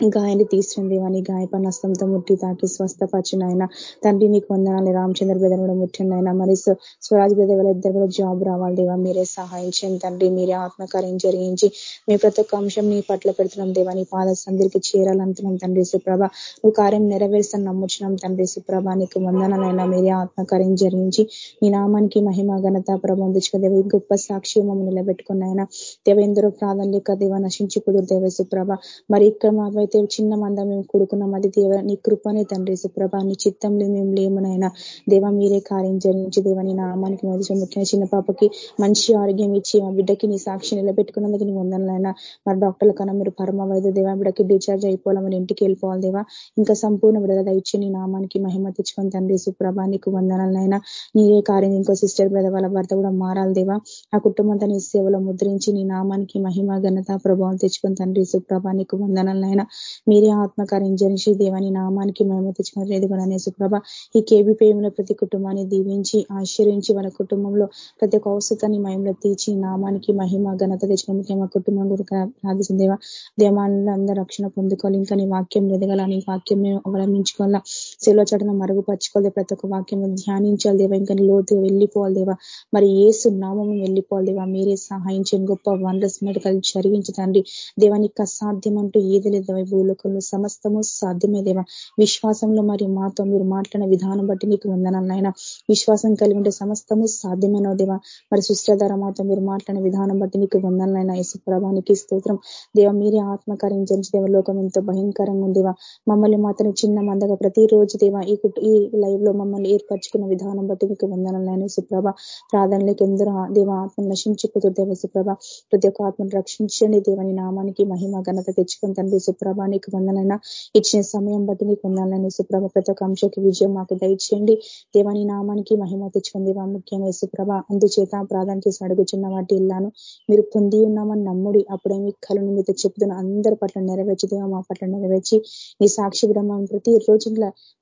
గాయాన్ని తీసిన అని గాయపడిన నష్టంతో ముట్టి తాకి స్వస్థపరిచిన ఆయన తండ్రి నీకు వందనాలి. రామచంద్ర బ్రదర్ కూడా ముట్టండి ఆయన మరి స్వరాజ్ బ్రదర్ వాళ్ళ ఇద్దరు కూడా జాబ్ రావాలి దేవా. మీరే సహాయం చేయండి తండ్రి. మీరే ఆత్మకార్యం జరిగించి మీ ప్రతి ఒక్క అంశం నీ పట్ల పెడుతున్నాం దేవా. నీ పాద సందరికి చేరాలంటున్నాం తండ్రి సుప్రభ. నువ్వు కార్యం నెరవేరుస్తాను నమ్ముచున్నాం తండ్రి సుప్రభ. నీకు వందనాలైనా మీరే ఆత్మకార్యం జరిగించి నీ నామానికి మహిమ ఘనత ప్రభావం దేవ. గొప్ప సాక్షి మమ్మల్ని నిలబెట్టుకున్నాయన. దేవ ఎందరో ప్రాధాన్యత దేవ నశించి కుదురు దేవ సుప్రభ. మరి ఇక్కడ అయితే చిన్న మంద మేము కూడుకున్నాం అది దేవ నీ కృపనే తండ్రి సుప్రభ. నీ చిత్తంలో మేము లేమునైనా. దేవ మీరే కార్యం జరిగించి దేవ. నీ నామానికి మొదటి ముఖ్యమైన చిన్న పాపకి మంచి ఆరోగ్యం ఇచ్చి మా బిడ్డకి నీ సాక్షి నిలబెట్టుకున్నందుకు నీ వందనలైనా. మరి డాక్టర్ల కన్నా మీరు పరమ వైద్య దేవ. బిడ్డకి డిశ్చార్జ్ అయిపోవాలి? మరి ఇంటికి వెళ్ళిపోవాలి దేవా. ఇంకా సంపూర్ణ విడుదల ఇచ్చి నీ నామానికి మహిమ తెచ్చుకొని తండ్రి సుప్రభ నీకు వందనాలనైనా నీవే కార్యం ఇంకో సిస్టర్ బ్రదర్ వాళ్ళ భర్త కూడా మారాలి దేవా. ఆ కుటుంబంతో నీ సేవలో ముద్రించి నీ నామానికి మహిమ ఘనత ప్రభావం తెచ్చుకొని తండ్రి సుప్రభ నీకు వందనాలనైనా మీరే ఆత్మకార్యం జరిచి దేవాని నామానికి మేము తెచ్చుకున్నది కూడా సుప్రభ ఈ కేబీపీఎంలో ప్రతి కుటుంబాన్ని దీవించి ఆశ్చర్యించి వాళ్ళ కుటుంబంలో ప్రతి ఒక్క అవసరాన్ని మయంలో తీర్చి నామానికి మహిమ ఘనత తెచ్చుకుని మా కుటుంబం గురికి ప్రార్థించిన దేవా. దేవాలను అందరూ రక్షణ పొందుకోవాలి. ఇంకా నీ వాక్యం ఎదగాల? నీ వాక్యం అవలంబించుకోవాలా? సెలవు చటన మరుగుపరచుకోవాలి. ప్రతి ఒక్క వాక్యం ధ్యానించాలి దేవా. ఇంకా లోతు వెళ్ళిపోవాలి దేవా. మరి ఏసు నామం వెళ్ళిపోవాలి దేవా. మీరే సహాయం చేయని గొప్ప వండర్స్ మెడికల్ జరిగించి తండ్రి. దేవానికి అసాధ్యం అంటూ ఏది లేదు భూలోకంలో సమస్తము సాధ్యమే దేవా విశ్వాసంలో మరి మాతో మీరు మాట్లాడిన విధానం బట్టి నీకు వందనాలైనా విశ్వాసం కలిగి ఉంటే సమస్తము సాధ్యమైన దేవా మరి సుష్టాధార మాతో మీరు మాట్లాడిన విధానం బట్టి నీకు వందనాలైనా యేసు ప్రభానికి స్తోత్రం. దేవ మీరే ఆత్మకార్యం జరిచి దేవ లోకం ఎంతో భయంకరంగా ఉందేవా మమ్మల్ని మాత్రం చిన్న మందగా ప్రతిరోజు దేవా ఈ ఈ లైవ్లో మమ్మల్ని ఏర్పరచుకున్న విధానం బట్టి మీకు వందనాలైనా సుప్రభ ప్రార్థనలకు ఎందరో దేవ ఆత్మ నశించిపోతుంది దేవ సుప్రభ ప్రతి ఒక్క ఆత్మను రక్షించండి దేవని నామానికి మహిమ ఘనత తెచ్చుకుని తండ్రి సుప్రభ నీకు వందనైనా ఇచ్చిన సమయం బట్టి నీకు వందాలని సుప్రభ ప్రతి ఒక్క అంశకి విజయం మాకు దయచేయండి. దేవాని నామానికి మహిమ తెచ్చుకుంది వా ముఖ్యంగా సుప్రభ అందుచేత ప్రాధాన్యత చేసి అడుగుచున్న వాటి ఇల్లాను మీరు పొంది ఉన్నామని నమ్ముడి అప్పుడేమి కలను మీతో చెప్తున్న అందరి పట్ల నెరవేర్చి దేవ మా పట్ల నెరవేర్చి ఈ సాక్షి బ్రహ్మం ప్రతి రోజు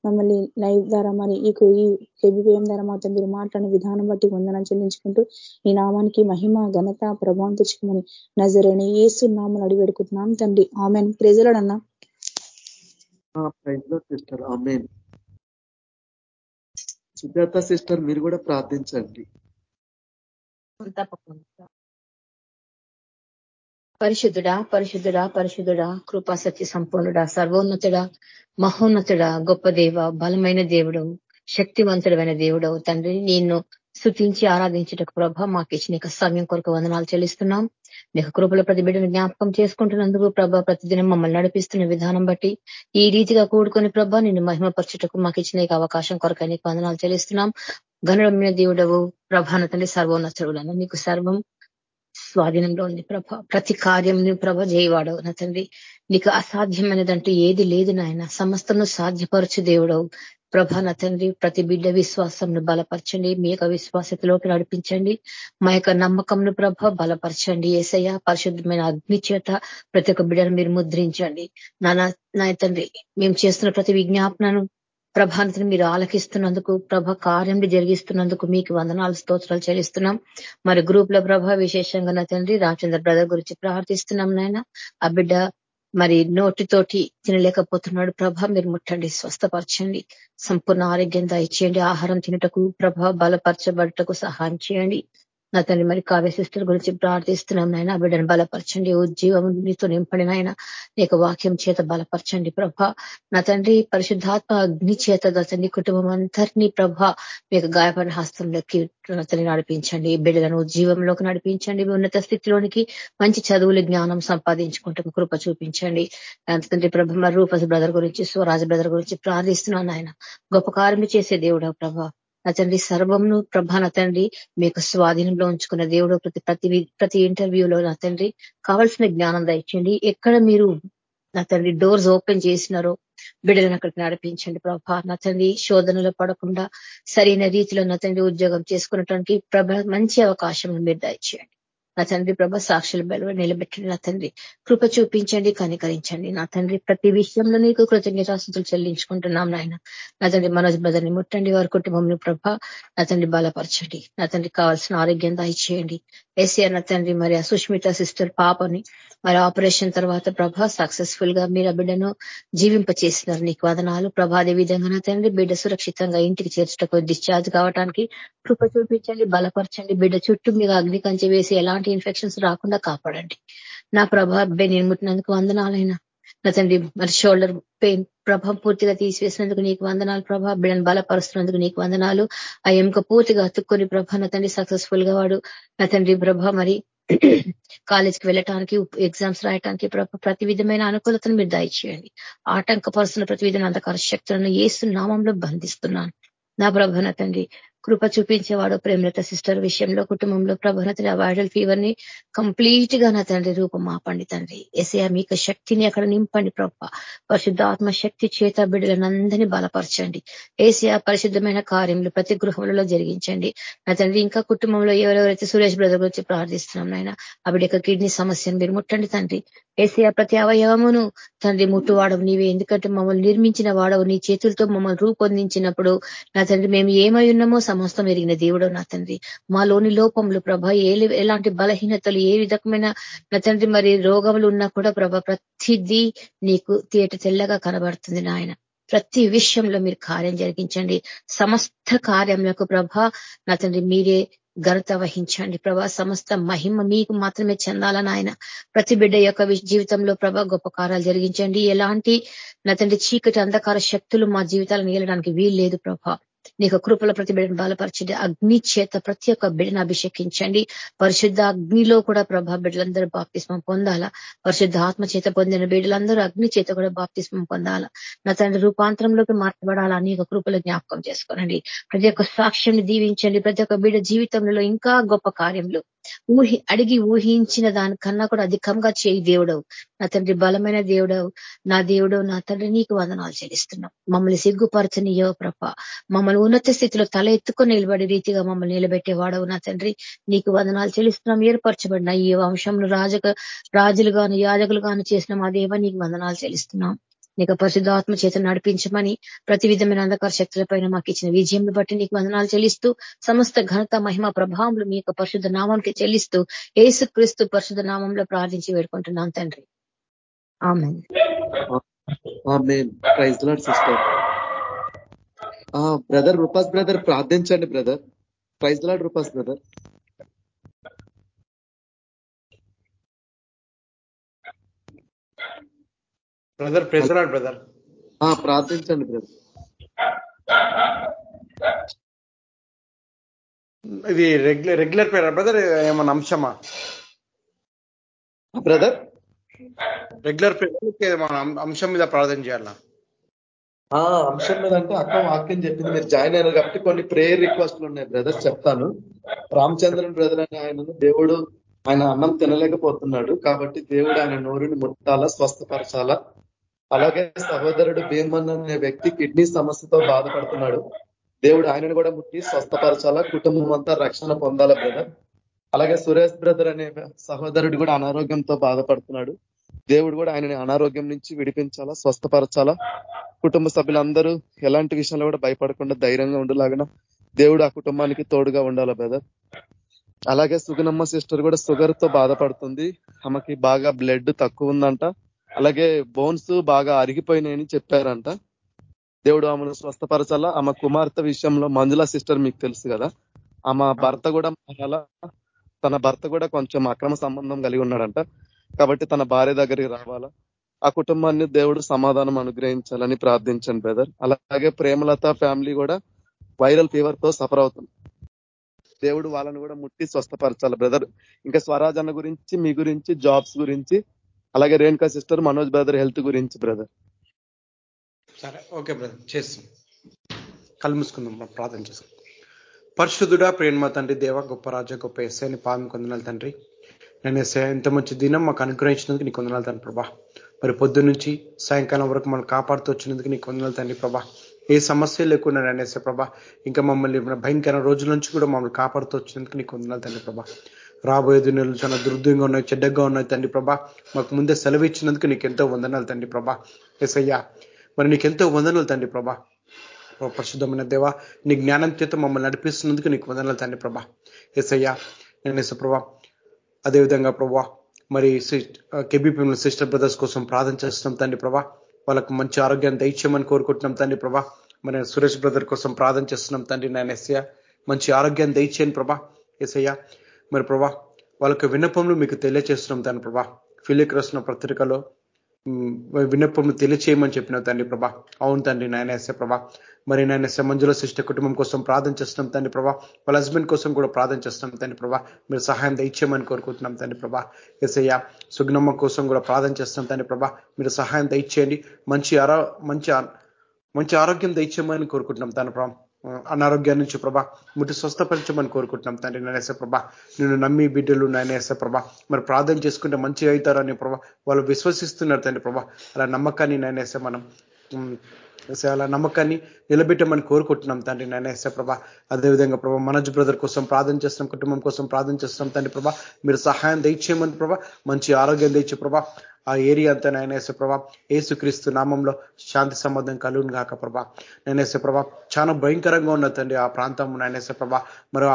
మమ్మల్ని లైవ్ ద్వారా మరి ఈ కేబిపిఎం ద్వారా మాతో మీరు మాట్లాడిన విధానం బట్టి వందనం చెల్లించుకుంటూ ఈ నామానికి మహిమ ఘనత ప్రభావం తెచ్చుకోమని నజరని ఏసు నామని అడిగి పెడుకుంటున్నాం తండ్రి. ప్రజలను సిస్టర్ సుజాత సిస్టర్ మీరు కూడా ప్రార్థించండి. పరిశుద్ధుడా పరిశుద్ధుడా పరిశుద్ధుడా కృపా సత్య సంపూర్ణుడా సర్వోన్నతుడా మహోన్నతుడా గొప్ప దేవ బలమైన దేవుడు శక్తివంతుడమైన దేవుడవు తండ్రి నిన్ను స్థుతించి ఆరాధించటకు ప్రభ మాకు ఇచ్చిన సమయం కొరకు వందనాలు చెల్లిస్తున్నాం. మీకు కృపలో ప్రతి బిడ్డను జ్ఞాపకం చేసుకుంటున్నందుకు ప్రభ ప్రతిదినం మమ్మల్ని నడిపిస్తున్న విధానం బట్టి ఈ రీతిగా కూడుకొని ప్రభ నిన్ను మహిమపరచుటకు మాకు ఇచ్చిన అవకాశం కొరకై నీకు వందనాలు చెల్లిస్తున్నాం. గనుడమైన దేవుడవు ప్రభాన తండ్రి సర్వోన్నతుడు నీకు సర్వం స్వాధీనంలో ఉంది ప్రభ. ప్రతి కార్యం ప్రభ చేయవాడవు నా తండ్రి. నీకు అసాధ్యమైనదంటూ ఏది లేదు నాయన. సమస్తను సాధ్యపరచు దేవుడవు. ప్రభా నా తండ్రి ప్రతి బిడ్డ విశ్వాసంను బలపరచండి. మీ యొక్క విశ్వాసతలోకి నడిపించండి. మా యొక్క నమ్మకంను ప్రభ బలపరచండి. ఏసయ్య పరిశుద్ధమైన అగ్ని చేత ప్రతి ఒక్క బిడ్డను మీరు ముద్రించండి. నా తండ్రి మేము చేస్తున్న ప్రతి విజ్ఞాపనను ప్రభానతను మీరు ఆలకిస్తున్నందుకు ప్రభ కార్యం జరిగిస్తున్నందుకు మీకు వందనాలు స్తోత్రాలు చెల్లిస్తున్నాం. మరి గ్రూప్లో ప్రభ విశేషంగా నా తండ్రి రామచంద్ర బ్రదర్ గురించి ప్రార్థిస్తున్నాం నాయన. ఆ బిడ్డ మరి నోటితోటి తినలేకపోతున్నాడు. ప్రభ మీరు ముట్టండి స్వస్థపరచండి. సంపూర్ణ ఆరోగ్యం దయచేయండి. ఆహారం తినటకు ప్రభ బలపరచబడటకు సహాయం చేయండి. నా తండ్రి మరి కావ్య సిస్టర్ గురించి ప్రార్థిస్తున్నాం నాయన. బిడ్డను బలపరచండి. ఉజ్జీవం నీతో నింపడి నాయన. నీ వాక్యం చేత బలపరచండి ప్రభ. నా తండ్రి పరిశుద్ధాత్మ అగ్ని చేత తండ్రి కుటుంబం అందరినీ ప్రభ మీకు గాయపడిన హస్తంలోకి తండ్రి నడిపించండి. బిడ్డలను ఉజ్జీవంలోకి నడిపించండి. ఉన్నత స్థితిలోనికి మంచి చదువులు జ్ఞానం సంపాదించుకుంటూ కృప చూపించండి. తండ్రి ప్రభ మరి రూపస్ బ్రదర్ గురించి స్వరాజ బ్రదర్ గురించి ప్రార్థిస్తున్నాను ఆయన గొప్ప కార్యం చేసే దేవుడు ప్రభ. నా తండ్రి సర్వంను ప్రభా నా తండ్రి మీకు స్వాధీనంలో ఉంచుకున్న దేవుడు ప్రతి ప్రతి ప్రతి ఇంటర్వ్యూలో నా తండ్రి కావాల్సిన జ్ఞానం దయచండి ఎక్కడ మీరు నా తండ్రి డోర్స్ ఓపెన్ చేసినారో బిడ్డలను అక్కడికి నడిపించండి ప్రభా. నా తండ్రి శోధనలో పడకుండా సరైన రీతిలో నా తండ్రి ఉద్యోగం చేసుకున్నటువంటి ప్రభ మంచి అవకాశం మీరు దయచేయండి. నా తండ్రి ప్రభ సాక్షుల బెలవ నిలబెట్టండి. నా తండ్రి కృప చూపించండి కనికరించండి. నా తండ్రి ప్రతి విషయంలో నీకు కృతజ్ఞతాస్తుతులు చెల్లించుకుంటున్నాం నాయన. నా తండ్రి మనోజ్ బ్రదర్ని ముట్టండి వారి కుటుంబంలో ప్రభ. నా తండ్రి బలపరచండి. నా తండ్రి కావాల్సిన ఆరోగ్యం దాయిచేయండి. ఏసీఆర్ నా తండ్రి మరి సుష్మిత సిస్టర్ పాపని మరి ఆపరేషన్ తర్వాత ప్రభ సక్సెస్ఫుల్గా మీరు ఆ బిడ్డను జీవింపచేసినారు నీకు వదనాలు. ప్రభా అదే విధంగా తండ్రి బిడ్డ సురక్షితంగా ఇంటికి చేర్చటకు డిశ్చార్జ్ కావడానికి కృప చూపించండి బలపరచండి. బిడ్డ చుట్టూ మీరు అగ్ని కంచె వేసి ఎలాంటి ఇన్ఫెక్షన్స్ రాకుండా కాపాడండి. నా ప్రభా అబ్బాయి నేను ముట్టినందుకు వందనాలైనా. నా తండ్రి మరి షోల్డర్ పెయిన్ ప్రభావం పూర్తిగా తీసివేసినందుకు నీకు వందనాలు ప్రభ. బిడ్డను బలపరుస్తున్నందుకు నీకు వందనాలు. ఆ ఎముక పూర్తిగా అతుక్కొని ప్రభ నా తండ్రి సక్సెస్ఫుల్గా వాడు. నా తండ్రి ప్రభ మరి కాలేజ్కి వెళ్ళటానికి ఎగ్జామ్స్ రాయటానికి ప్రతి విధమైన అనుకూలతను మీరు దయచేయండి. ఆటంకపరుస్తున్న ప్రతి విధమైన అంధకార శక్తులను ఏసు నామంలో బంధిస్తున్నాను. నా ప్రభన తండ్రి కృప చూపించేవాడు ప్రేమలత సిస్టర్ విషయంలో కుటుంబంలో ప్రభనతని ఆ వైరల్ ఫీవర్ని కంప్లీట్గా నా తండ్రి రూపం ఆపండి తండ్రి. ఎసయ మీకు శక్తిని అక్కడ నింపండి ప్రభ. పరిశుద్ధాత్మ శక్తి చేత బిడ్డలను అందరినీ బలపరచండి. ఏసియా పరిశుద్ధమైన కార్యములు ప్రతి గృహంలో జరిగించండి. నా తండ్రి ఇంకా కుటుంబంలో ఎవరెవరైతే సురేష్ బ్రదర్ గురించి ప్రార్థిస్తున్నాం నాయన ఆ బిడ్డ కిడ్నీ సమస్యను మీరు ముట్టండి తండ్రి. ఏసీఆ ప్రతి అవయవమును తండ్రి ముట్టువాడవు నీవే. ఎందుకంటే మమ్మల్ని నిర్మించిన వాడవు. నీ చేతులతో మమ్మల్ని రూపొందించినప్పుడు నా తండ్రి మేము ఏమై ఉన్నామో సమస్తం ఎరిగిన దేవుడు నా తండ్రి. మాలోని లోపములు ప్రభ ఏ ఎలాంటి బలహీనతలు ఏ విధమైన నా తండ్రి మరి రోగములు ఉన్నా కూడా ప్రభ ప్రతిదీ నీకు తేట తెల్లగా కనబడుతుంది నాయన. ప్రతి విషయంలో మీరు కార్యం జరిగించండి. సమస్త కార్యములకు ప్రభ నా తండ్రి మీరే ఘనత వహించండి ప్రభా. సమస్త మహిమ మీకు మాత్రమే చెందాలని ఆయన ప్రతి బిడ్డ యొక్క జీవితంలో ప్రభా గొప్ప కార్యాలు జరిగించండి. ఎలాంటి నా తండ్రి చీకటి అంధకార శక్తులు మా జీవితాలను ఏలడానికి వీలు లేదు ప్రభా. నీకు కృపల ప్రతి బిడ్డను బలపరచండి అగ్ని చేత ప్రతి ఒక్క బిడ్డను అభిషేకించండి. పరిశుద్ధ అగ్నిలో కూడా ప్రభా బిడ్డలందరూ బాప్తిస్మం పొందాలా? పరిశుద్ధ ఆత్మ చేత పొందిన బిడ్డలందరూ అగ్ని చేత కూడా బాప్తిస్మం పొందాలా? నా తండ్రి రూపాంతరంలోకి మార్చబడాలా? అనేక కృపలు జ్ఞాపకం చేసుకోనండి. ప్రతి ఒక్క సాక్ష్యం దీవించండి. ప్రతి ఒక్క బిడ్డ జీవితంలో ఇంకా గొప్ప కార్యములు ఊహి అడిగి ఊహించిన దానికన్నా కూడా అధికంగా చేయి దేవుడవు. నా తండ్రి బలమైన దేవుడవు. నా దేవుడు నా తండ్రి నీకు వందనాలు చెల్లిస్తున్నాం. మమ్మల్ని సిగ్గుపరచనియో ప్రభ. మమ్మల్ని ఉన్నత స్థితిలో తల ఎత్తుకొని నిలబడి రీతిగా మమ్మల్ని నిలబెట్టేవాడవు నా తండ్రి. నీకు వందనాలు చెల్లిస్తున్నాం. ఏర్పరచబడిన ఈ వంశంలో రాజక రాజులు గాను యాజకులు గాను చేసిన మా దేవ నీకు వందనాలు చెల్లిస్తున్నాం. నీకు పరిశుద్ధాత్మ చేత నడిపించమని ప్రతి విధమైన అంధకార శక్తుల పైన మాకు ఇచ్చిన విజయం బట్టి నీకు వందనాలు చెల్లిస్తూ సమస్త ఘనత మహిమ ప్రభావంలో మీ యొక్క పరిశుద్ధ నామానికి చెల్లిస్తూ ఏసు క్రీస్తు పరిశుద్ధ నామంలో ప్రార్థించి వేడుకుంటున్నాం తండ్రి. బ్రదర్ రూపాస్ బ్రదర్ ప్రార్థించండి brother. Praise Lord Rufus brother. Brother praise the Lord brother. ప్రార్థించండి బ్రదర్. ఇది రెగ్యులర్ రెగ్యులర్ పేరా బ్రదర్? ఏమన్నా అంశమా? బ్రదర్? రెగ్యులర్ పేరు? మన అంశం మీద ప్రార్థన చేయాలా? అంశం మీద అంటే అక్క వాక్యం చెప్పింది మీరు జాయిన్ అయినారు కాబట్టి కొన్ని ప్రేయర్ రిక్వెస్ట్లు ఉన్నాయి బ్రదర్ చెప్తాను. రామచంద్రన్ బ్రదర్ అని ఆయనను దేవుడు ఆయన అన్నం తినలేకపోతున్నాడు కాబట్టి దేవుడు ఆయన నోరుని ముట్టాలా స్వస్థపరచాలా? అలాగే సహోదరుడు భీమన్ అనే వ్యక్తి కిడ్నీ సమస్యతో బాధపడుతున్నాడు. దేవుడు ఆయనను కూడా ముట్టి స్వస్థపరచాలా? కుటుంబం అంతా రక్షణ పొందాలా బ్రదర్ అలాగే సురేష్ బ్రదర్ అనే సహోదరుడు కూడా అనారోగ్యంతో బాధపడుతున్నాడు. దేవుడు కూడా ఆయనని అనారోగ్యం నుంచి విడిపించాలా స్వస్థపరచాలా? కుటుంబ సభ్యులందరూ ఎలాంటి విషయంలో కూడా భయపడకుండా ధైర్యంగా ఉండేలాగా దేవుడు ఆ కుటుంబానికి తోడుగా ఉండాలా బ్రదర్ అలాగే సుగనమ్మ సిస్టర్ కూడా షుగర్తో బాధపడుతుంది. ఆమెకి బాగా బ్లడ్ తక్కువ ఉందంట. అలాగే బోన్స్ బాగా అరిగిపోయినాయని చెప్పారంట. దేవుడు ఆమెను స్వస్థపరచాలా? ఆమె కుమార్తె విషయంలో మంజుల సిస్టర్ మీకు తెలుసు కదా. ఆమె భర్త కూడా మారాలా? తన భర్త కూడా కొంచెం అక్రమ సంబంధం కలిగి ఉన్నాడంట. కాబట్టి తన భార్య దగ్గరికి రావాలా? ఆ కుటుంబాన్ని దేవుడు సమాధానం అనుగ్రహించాలని ప్రార్థించండి బ్రదర్. అలాగే ప్రేమలత ఫ్యామిలీ కూడా వైరల్ ఫీవర్తో సఫర్ అవుతుంది. దేవుడు వాళ్ళని కూడా ముట్టి స్వస్థపరచాలి బ్రదర్. ఇంకా స్వరాజ్ అన్న గురించి మీ గురించి జాబ్స్ గురించి అలాగే Renuka sister Manoj brother health గురించి బ్రదర్. సరే ఓకే బ్రదర్. చేస్తాం. కళ్ళు మూసుకుందాం ప్రార్థన చేసుకుందాం పరిశుద్ధుడా ప్రేమ తండ్రి దేవ గొప్ప రాజ గొప్ప ఎస్ఐని పాదం కొందనాలు తండ్రి. నేను ఎస్ఐ ఎంత మంచి దినం మాకు అనుగ్రహించినందుకు నీకు కొందనాలు తండ్రి ప్రభా. మరి పొద్దు నుంచి సాయంకాలం వరకు మనం కాపాడుతూ వచ్చినందుకు నీకు కొందనాలు తండ్రి ప్రభా. ఏ సమస్య లేకుండా నేను ఎస్ఐ ప్రభా ఇంకా మమ్మల్ని భయంకర రోజుల నుంచి కూడా మమ్మల్ని కాపాడుతూ వచ్చినందుకు నీకు వందనాలు తండ్రి ప్రభా. రాబోయే దినాలు చాలా దుర్దంగా ఉన్నాయి చెడ్డగా ఉన్నాయి తండ్రి ప్రభా. మాకు ముందే సెలవు ఇచ్చినందుకు నీకు ఎంతో వందనాలు తండ్రి ప్రభా. ఎస్ఐయా మరి నీకెంతో వందనాలు తండ్రి ప్రభా. పరిశుద్ధమైన దేవ నీ జ్ఞానం చేత మమ్మల్ని నడిపిస్తున్నందుకు నీకు వందనాలు తండ్రి ప్రభా. ఎస్ఐయా నేను ప్రభా అదేవిధంగా ప్రభా మరి కేబీపీ సిస్టర్ బ్రదర్స్ కోసం ప్రార్థన చేస్తున్నాం తండ్రి ప్రభా. వాళ్ళకు మంచి ఆరోగ్యాన్ని దయచేయమని కోరుకుంటున్నాం తండ్రి ప్రభా. మరి సురేష్ బ్రదర్ కోసం ప్రార్థన చేస్తున్నాం తండ్రి నేను ఎస్ఐ మంచి ఆరోగ్యాన్ని దయచేయను ప్రభా. ఎస్ఐయా మరి ప్రభా వాళ్ళకి విన్నపములు మీకు తెలియచేస్తున్నాం తండ్రి ప్రభా. ఫిలిక్ రాసిన పత్రికలో విన్నపములు తెలియచేయమని చెప్పిన తండ్రి ప్రభా. అవును తండ్రి నాయన ఎస్ఏ ప్రభా. మరి నాయన మంజుల శిష్ట కుటుంబం కోసం ప్రార్థన చేస్తున్నాం తండ్రి ప్రభా. వాళ్ళ హస్బెండ్ కోసం కూడా ప్రార్థన చేస్తున్నాం తండ్రి ప్రభా. మీరు సహాయం దయచేయమని కోరుకుంటున్నాం తండ్రి ప్రభా. ఎస్ఐయా సుగ్నమ్మ కోసం కూడా ప్రార్థన చేస్తున్నాం తండ్రి ప్రభా. మీరు సహాయం దయచేయండి. మంచి ఆరో మంచి మంచి ఆరోగ్యం దయచేయమని కోరుకుంటున్నాం తండ్రి ప్రభా. అనారోగ్యం నుంచి ప్రభా ముట్టి స్వస్థపరచమని కోరుకుంటున్నాం తండ్రి నేనేసే ప్రభా. నేను నమ్మి బిడ్డలు నేనేసే ప్రభా. మరి ప్రార్థన చేసుకుంటే మంచిగా అవుతారని ప్రభా వాళ్ళు విశ్వసిస్తున్నారు తండ్రి ప్రభా. అలా నమ్మకాన్ని నేనేసే మనం అలా నమ్మకాన్ని నిలబెట్టమని కోరుకుంటున్నాం తండ్రి నేనేసే ప్రభా. అదేవిధంగా ప్రభా మనోజ్ బ్రదర్ కోసం ప్రార్థన చేస్తున్నాం కుటుంబం కోసం ప్రార్థన చేస్తున్నాం తండ్రి ప్రభా. మీరు సహాయం దయచేయమని ప్రభా మంచి ఆరోగ్యం దయచే ప్రభా. ఆ ఏరియా అంతా నేనేసే ప్రభా ఏసుక్రీస్తు నామంలో శాంతి సంబంధం కలుగును కాక ప్రభా. నేనేసే ప్రభా చాలా భయంకరంగా ఉన్న తండ్రి ఆ ప్రాంతం నేనేసే ప్రభా. మరి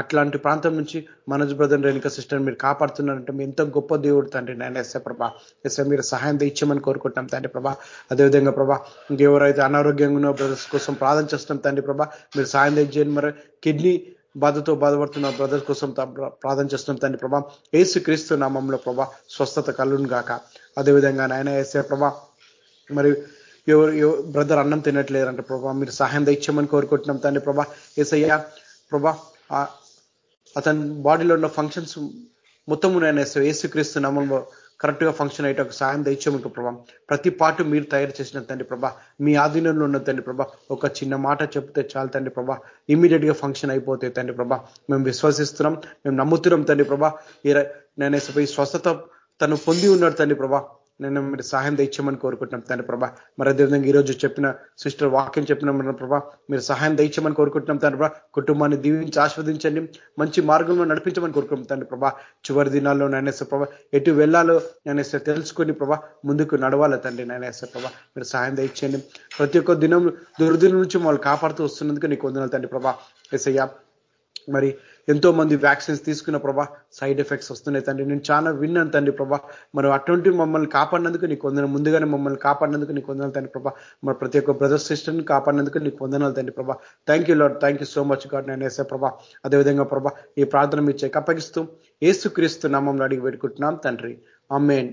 అట్లాంటి ప్రాంతం నుంచి మనోజ్ బ్రదర్ రేణుక సిస్టర్ మీరు కాపాడుతున్నారంటే మీ ఎంతో గొప్ప దేవుడు తండ్రి నేనేసే ప్రభా. ఎస్ఏ మీరు సహాయం తెచ్చామని కోరుకుంటాం తండ్రి ప్రభా. అదేవిధంగా ప్రభా ఇంకెవరైతే అనారోగ్యంగా ఉన్న బ్రదర్స్ కోసం ప్రార్థన చేస్తున్నాం తండ్రి ప్రభా మీరు సహాయం తెచ్చేయండి మరి కిడ్నీ బాధతో బాధపడుతున్న బ్రదర్స్ కోసం ప్రార్థన చేస్తున్నాం తండ్రి ప్రభా. ఏసు క్రీస్తు నామంలో ప్రభా స్వస్థత కలును గాక. అదేవిధంగా నాయన వేసే ప్రభా మరి ఎవరు బ్రదర్ అన్నం తినట్లేరంటే ప్రభా మీరు సహాయం తెచ్చామని కోరుకుంటున్నాం తండ్రి ప్రభా. ఏసయ్యా ప్రభా అతని బాడీలో ఉన్న ఫంక్షన్స్ మొత్తము నేను ఏసుక్రీస్తు నామంలో కరెక్ట్గా ఫంక్షన్ అయ్యేట సాయం దయచేయమంటూ ప్రభా. ప్రతి పాటు మీరు తయారు చేసిన తండ్రి ప్రభా మీ ఆధీనంలో ఉన్న తండ్రి ప్రభా ఒక చిన్న మాట చెప్తే చాలు తండ్రి ప్రభా. ఇమీడియట్గా ఫంక్షన్ అయిపోతాయి తండ్రి ప్రభా మేము విశ్వసిస్తున్నాం మేము నమ్ముతున్నాం తండ్రి ప్రభా. నేను స్వస్థత తను పొంది ఉన్నాడు తండ్రి ప్రభా. నేను మీరు సహాయం దయచేయమని కోరుకుంటున్నాం తండ్రి ప్రభా. మరి అదేవిధంగా ఈరోజు చెప్పిన సిస్టర్ వాక్యం చెప్పిన ప్రభా మీరు సహాయం దయచేయమని కోరుకుంటున్నాం తండ్రి ప్రభా. కుటుంబాన్ని దీవించి ఆస్వాదించండి మంచి మార్గంలో నడిపించమని కోరుకుంటాం తండ్రి ప్రభా. చివరి దినాల్లో నేనేసే ప్రభా ఎటు వెళ్ళాలో నేనేసే తెలుసుకొని ప్రభా ముందుకు నడవాలి తండ్రి నేనేసే ప్రభా. మీరు సహాయం దయచేయండి. ప్రతి ఒక్క దినం దుర్దినం నుంచి వాళ్ళు కాపాడుతూ వస్తున్నందుకు నీకు వందనాలు తండ్రి ప్రభా. ఎసయ్యా మరి ఎంతో మంది వ్యాక్సిన్స్ తీసుకున్న ప్రభా సైడ్ ఎఫెక్ట్స్ వస్తున్నాయి తండ్రి. నేను చాలా విన్నాను తండ్రి ప్రభా. మరి అటువంటి మమ్మల్ని కాపాడినందుకు నీకు వందన ముందుగానే మమ్మల్ని కాపాడినందుకు నీకు వందనాలు తండ్రి ప్రభా. మరి ప్రతి ఒక్క బ్రదర్ సిస్టర్ని కాపాడినందుకు నీకు వందనాలు తండ్రి ప్రభా. Thank you Lord thank you so much God నేను వేసే ప్రభా. అదేవిధంగా ప్రభా ఈ ప్రార్థన మీ చెక్ అప్పగిస్తూ ఏసుక్రీస్తు నామంలో అడిగి పెట్టుకుంటున్నాం తండ్రి. అమ్మేన్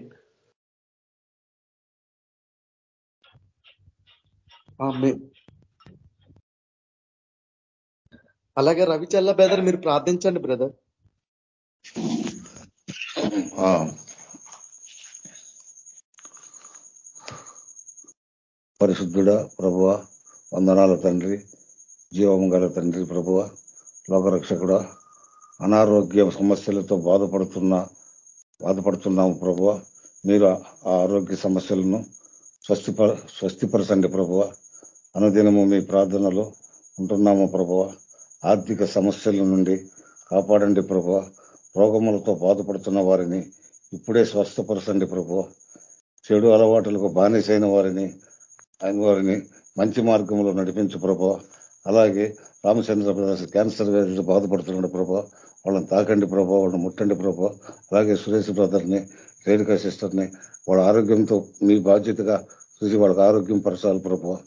అలాగే రవిచల్ల బ్రదర్ మీరు ప్రార్థించండి బ్రదర్. పరిశుద్ధుడ ప్రభువ వందనాల తండ్రి జీవం గల తండ్రి ప్రభువ లోకరక్షకుడ అనారోగ్య సమస్యలతో బాధపడుతున్న బాధపడుతున్నాము ప్రభువ. మీరు ఆ ఆరోగ్య సమస్యలను స్వస్తి స్వస్తిపరచండి ప్రభువ. అనుదినము మీ ప్రార్థనలో ఉంటున్నాము ప్రభువ. ఆర్థిక సమస్యల నుండి కాపాడండి ప్రభు. రోగములతో బాధపడుతున్న వారిని ఇప్పుడే స్వస్థపరచండి ప్రభు. చెడు అలవాటులకు బానిసైన వారిని ఆయన వారిని మంచి మార్గంలో నడిపించు ప్రభు. అలాగే రామచంద్ర ప్రదేశ్ క్యాన్సర్ వ్యాధితో బాధపడుతున్నాడు ప్రభా. వాళ్ళని తాకండి ప్రభా వాళ్ళని ముట్టండి ప్రభా. అలాగే సురేష్ బ్రదర్ని రేణుకా సిస్టర్ని వాళ్ళ ఆరోగ్యంతో మీ బాధ్యతగా చూసి వాళ్ళకి ఆరోగ్యం పరచాలి ప్రభా.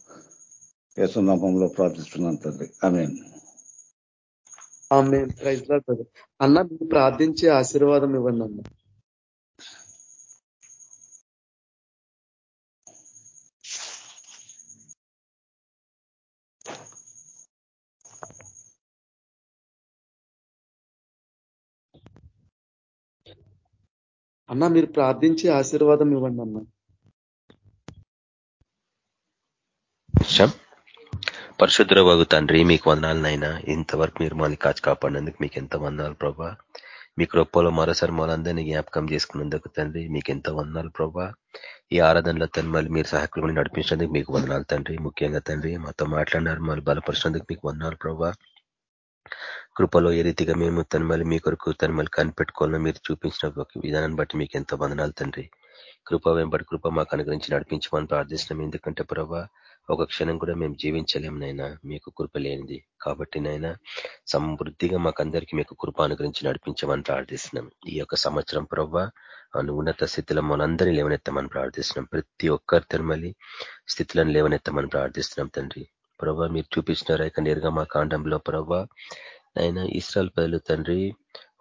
యేసునామంలో ప్రార్థిస్తున్నాను తండ్రి. ఆమె ఆమె ప్రైజ్ అన్న మీరు ప్రార్థించే ఆశీర్వాదం ఇవ్వండి అన్న. అన్న మీరు ప్రార్థించి ఆశీర్వాదం ఇవ్వండి అన్న. పరిశుద్ధ వగు తండ్రి మీకు వందనాలనైనా ఇంతవరకు మీరు మళ్ళీ కాచి కాపాడినందుకు మీకు ఎంత వందనాలు ప్రభా. మీ కృపలో మరోసారి మనందరినీ జ్ఞాపకం చేసుకున్నందుకు తండ్రి మీకు ఎంత వందనాలు ప్రభా. ఈ ఆరాధనలో తను మళ్ళీ మీరు సహాయకులు నడిపించినందుకు మీకు వందనాలు తండ్రి. ముఖ్యంగా తండ్రి మాతో మాట్లాడినారు మళ్ళీ బలపరిచినందుకు మీకు వందనాలు ప్రభా. కృపలో ఏ రీతిగా మేము తను మళ్ళీ మీ కొరకు తను మళ్ళీ కనిపెట్టుకోవాలని మీరు చూపించిన విధానాన్ని బట్టి మీకు ఎంతో వందనాలు తండ్రి. కృప వెంబడి కృప మాకు అనుగ్రహించి నడిపించమని ప్రార్థిస్తున్నాం. ఎందుకంటే ప్రభా ఒక క్షణం కూడా మేము జీవించలేం నైనా మీకు కృప లేనిది. కాబట్టి నైనా సమృద్ధిగా మాకందరికీ మీకు కృప అనుగ్రహించి నడిపించమని ప్రార్థిస్తున్నాం. ఈ యొక్క సంవత్సరం ప్రభా ఉన్నత స్థితిలో మనందరినీ లేవనెత్తమని ప్రార్థిస్తున్నాం. ప్రతి ఒక్కరి తిరుమలి స్థితులను లేవనెత్తమని ప్రార్థిస్తున్నాం తండ్రి. ప్రభా మీరు చూపించిన రేఖ నిర్గమ కాండంలో ప్రభా అయినా ఇస్రాల్ ప్రజలు తండ్రి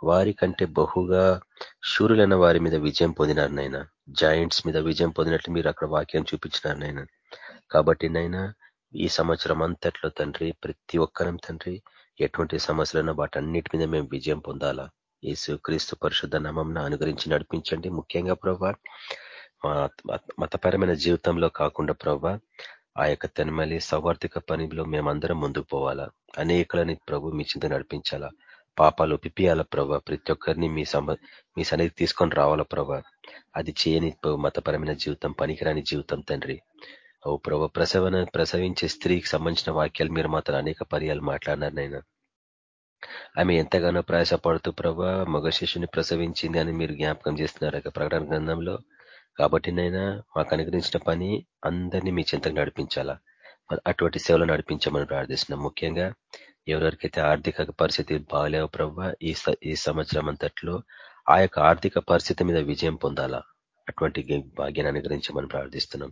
వారి కంటే బహుగా శూరులైన వారి మీద విజయం పొందినారు నైనా జాయింట్స్ మీద విజయం పొందినట్లు మీరు అక్కడ వాక్యం చూపించినారు నైనా కాబట్టి నైనా ఈ సంవత్సరం అంతట్లో తండ్రి ప్రతి ఒక్కరం తండ్రి ఎటువంటి సమస్యలను వాటన్నిటి మీద మేము విజయం పొందాలా? యేసు క్రీస్తు పరిశుద్ధ నామం అనుగ్రహించి నడిపించండి. ముఖ్యంగా ప్రభా మతపరమైన జీవితంలో కాకుండా ప్రభా ఆ యొక్క తెనమలి సౌవార్థిక పనిలో మేమందరం ముందుకు పోవాలా? అనేకలని ప్రభు మీ చింత నడిపించాలా? పాపాలు పిపియాల ప్రభా? ప్రతి ఒక్కరిని మీ సమ మీ సన్నిధి తీసుకొని రావాలా ప్రభా? అది చేయని మతపరమైన జీవితం పనికిరాని జీవితం తండ్రి. ఓ ప్రభ ప్రసవన ప్రసవించే స్త్రీకి సంబంధించిన వాక్యాలు మీరు మాత్రం అనేక పర్యాలు మాట్లాడినారు నైనా ఆమె ఎంతగానో ప్రయాసపడుతూ ప్రభా మగ శిష్యుని ప్రసవించింది అని మీరు జ్ఞాపకం చేస్తున్నారు ప్రకటన గ్రంథంలో. కాబట్టి నైనా మాకు అనుగ్రహించిన పని అందరినీ మీ చింతకు నడిపించాలా. అటువంటి సేవలు నడిపించమని ప్రార్థిస్తున్నాం. ముఖ్యంగా ఎవరెవరికైతే ఆర్థిక పరిస్థితి బాగాలేవు ప్రభావ ఈ ఈ సంవత్సరం అంతట్లో ఆ యొక్క ఆర్థిక పరిస్థితి మీద విజయం పొందాలా. అటువంటి భాగ్యాన్ని అనుగ్రహించమని ప్రార్థిస్తున్నాం.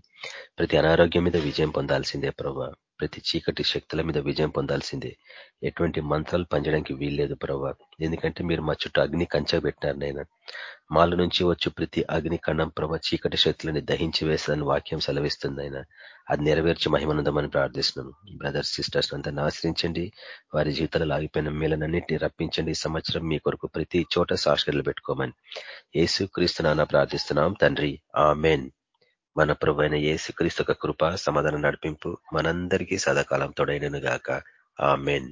ప్రతి అనారోగ్యం మీద విజయం పొందాల్సిందే ప్రభా. ప్రతి చీకటి శక్తుల మీద విజయం పొందాల్సిందే. ఎటువంటి మంత్రాలు పంచడానికి వీల్లేదు ప్రభా. ఎందుకంటే మీరు మా చుట్టూ అగ్ని కంచె పెట్టినారు నేను మాల నుంచి వచ్చి ప్రతి అగ్ని కణం ప్రభ చీకటి శక్తులని దహించి వేస్తుందని వాక్యం సెలవిస్తుంది ఆయన అది నెరవేర్చి మహిమనందమని ప్రార్థిస్తున్నాను. బ్రదర్స్ సిస్టర్స్ అంతా ఆశ్రయించండి వారి జీవితాలు ఆగిపోయిన మేలనన్నింటినీ రప్పించండి. ఈ సంవత్సరం మీ కొరకు ప్రతి చోట సాక్షులు పెట్టుకోమని. ఏసు క్రీస్తునాన ప్రార్థిస్తున్నాం. తండ్రి ఆ మెయిన్ మన ప్రభు అయిన ఏసు కృప సమాధానం నడిపింపు మనందరికీ సదాకాలం తొడైనను గాక. ఆ మెయిన్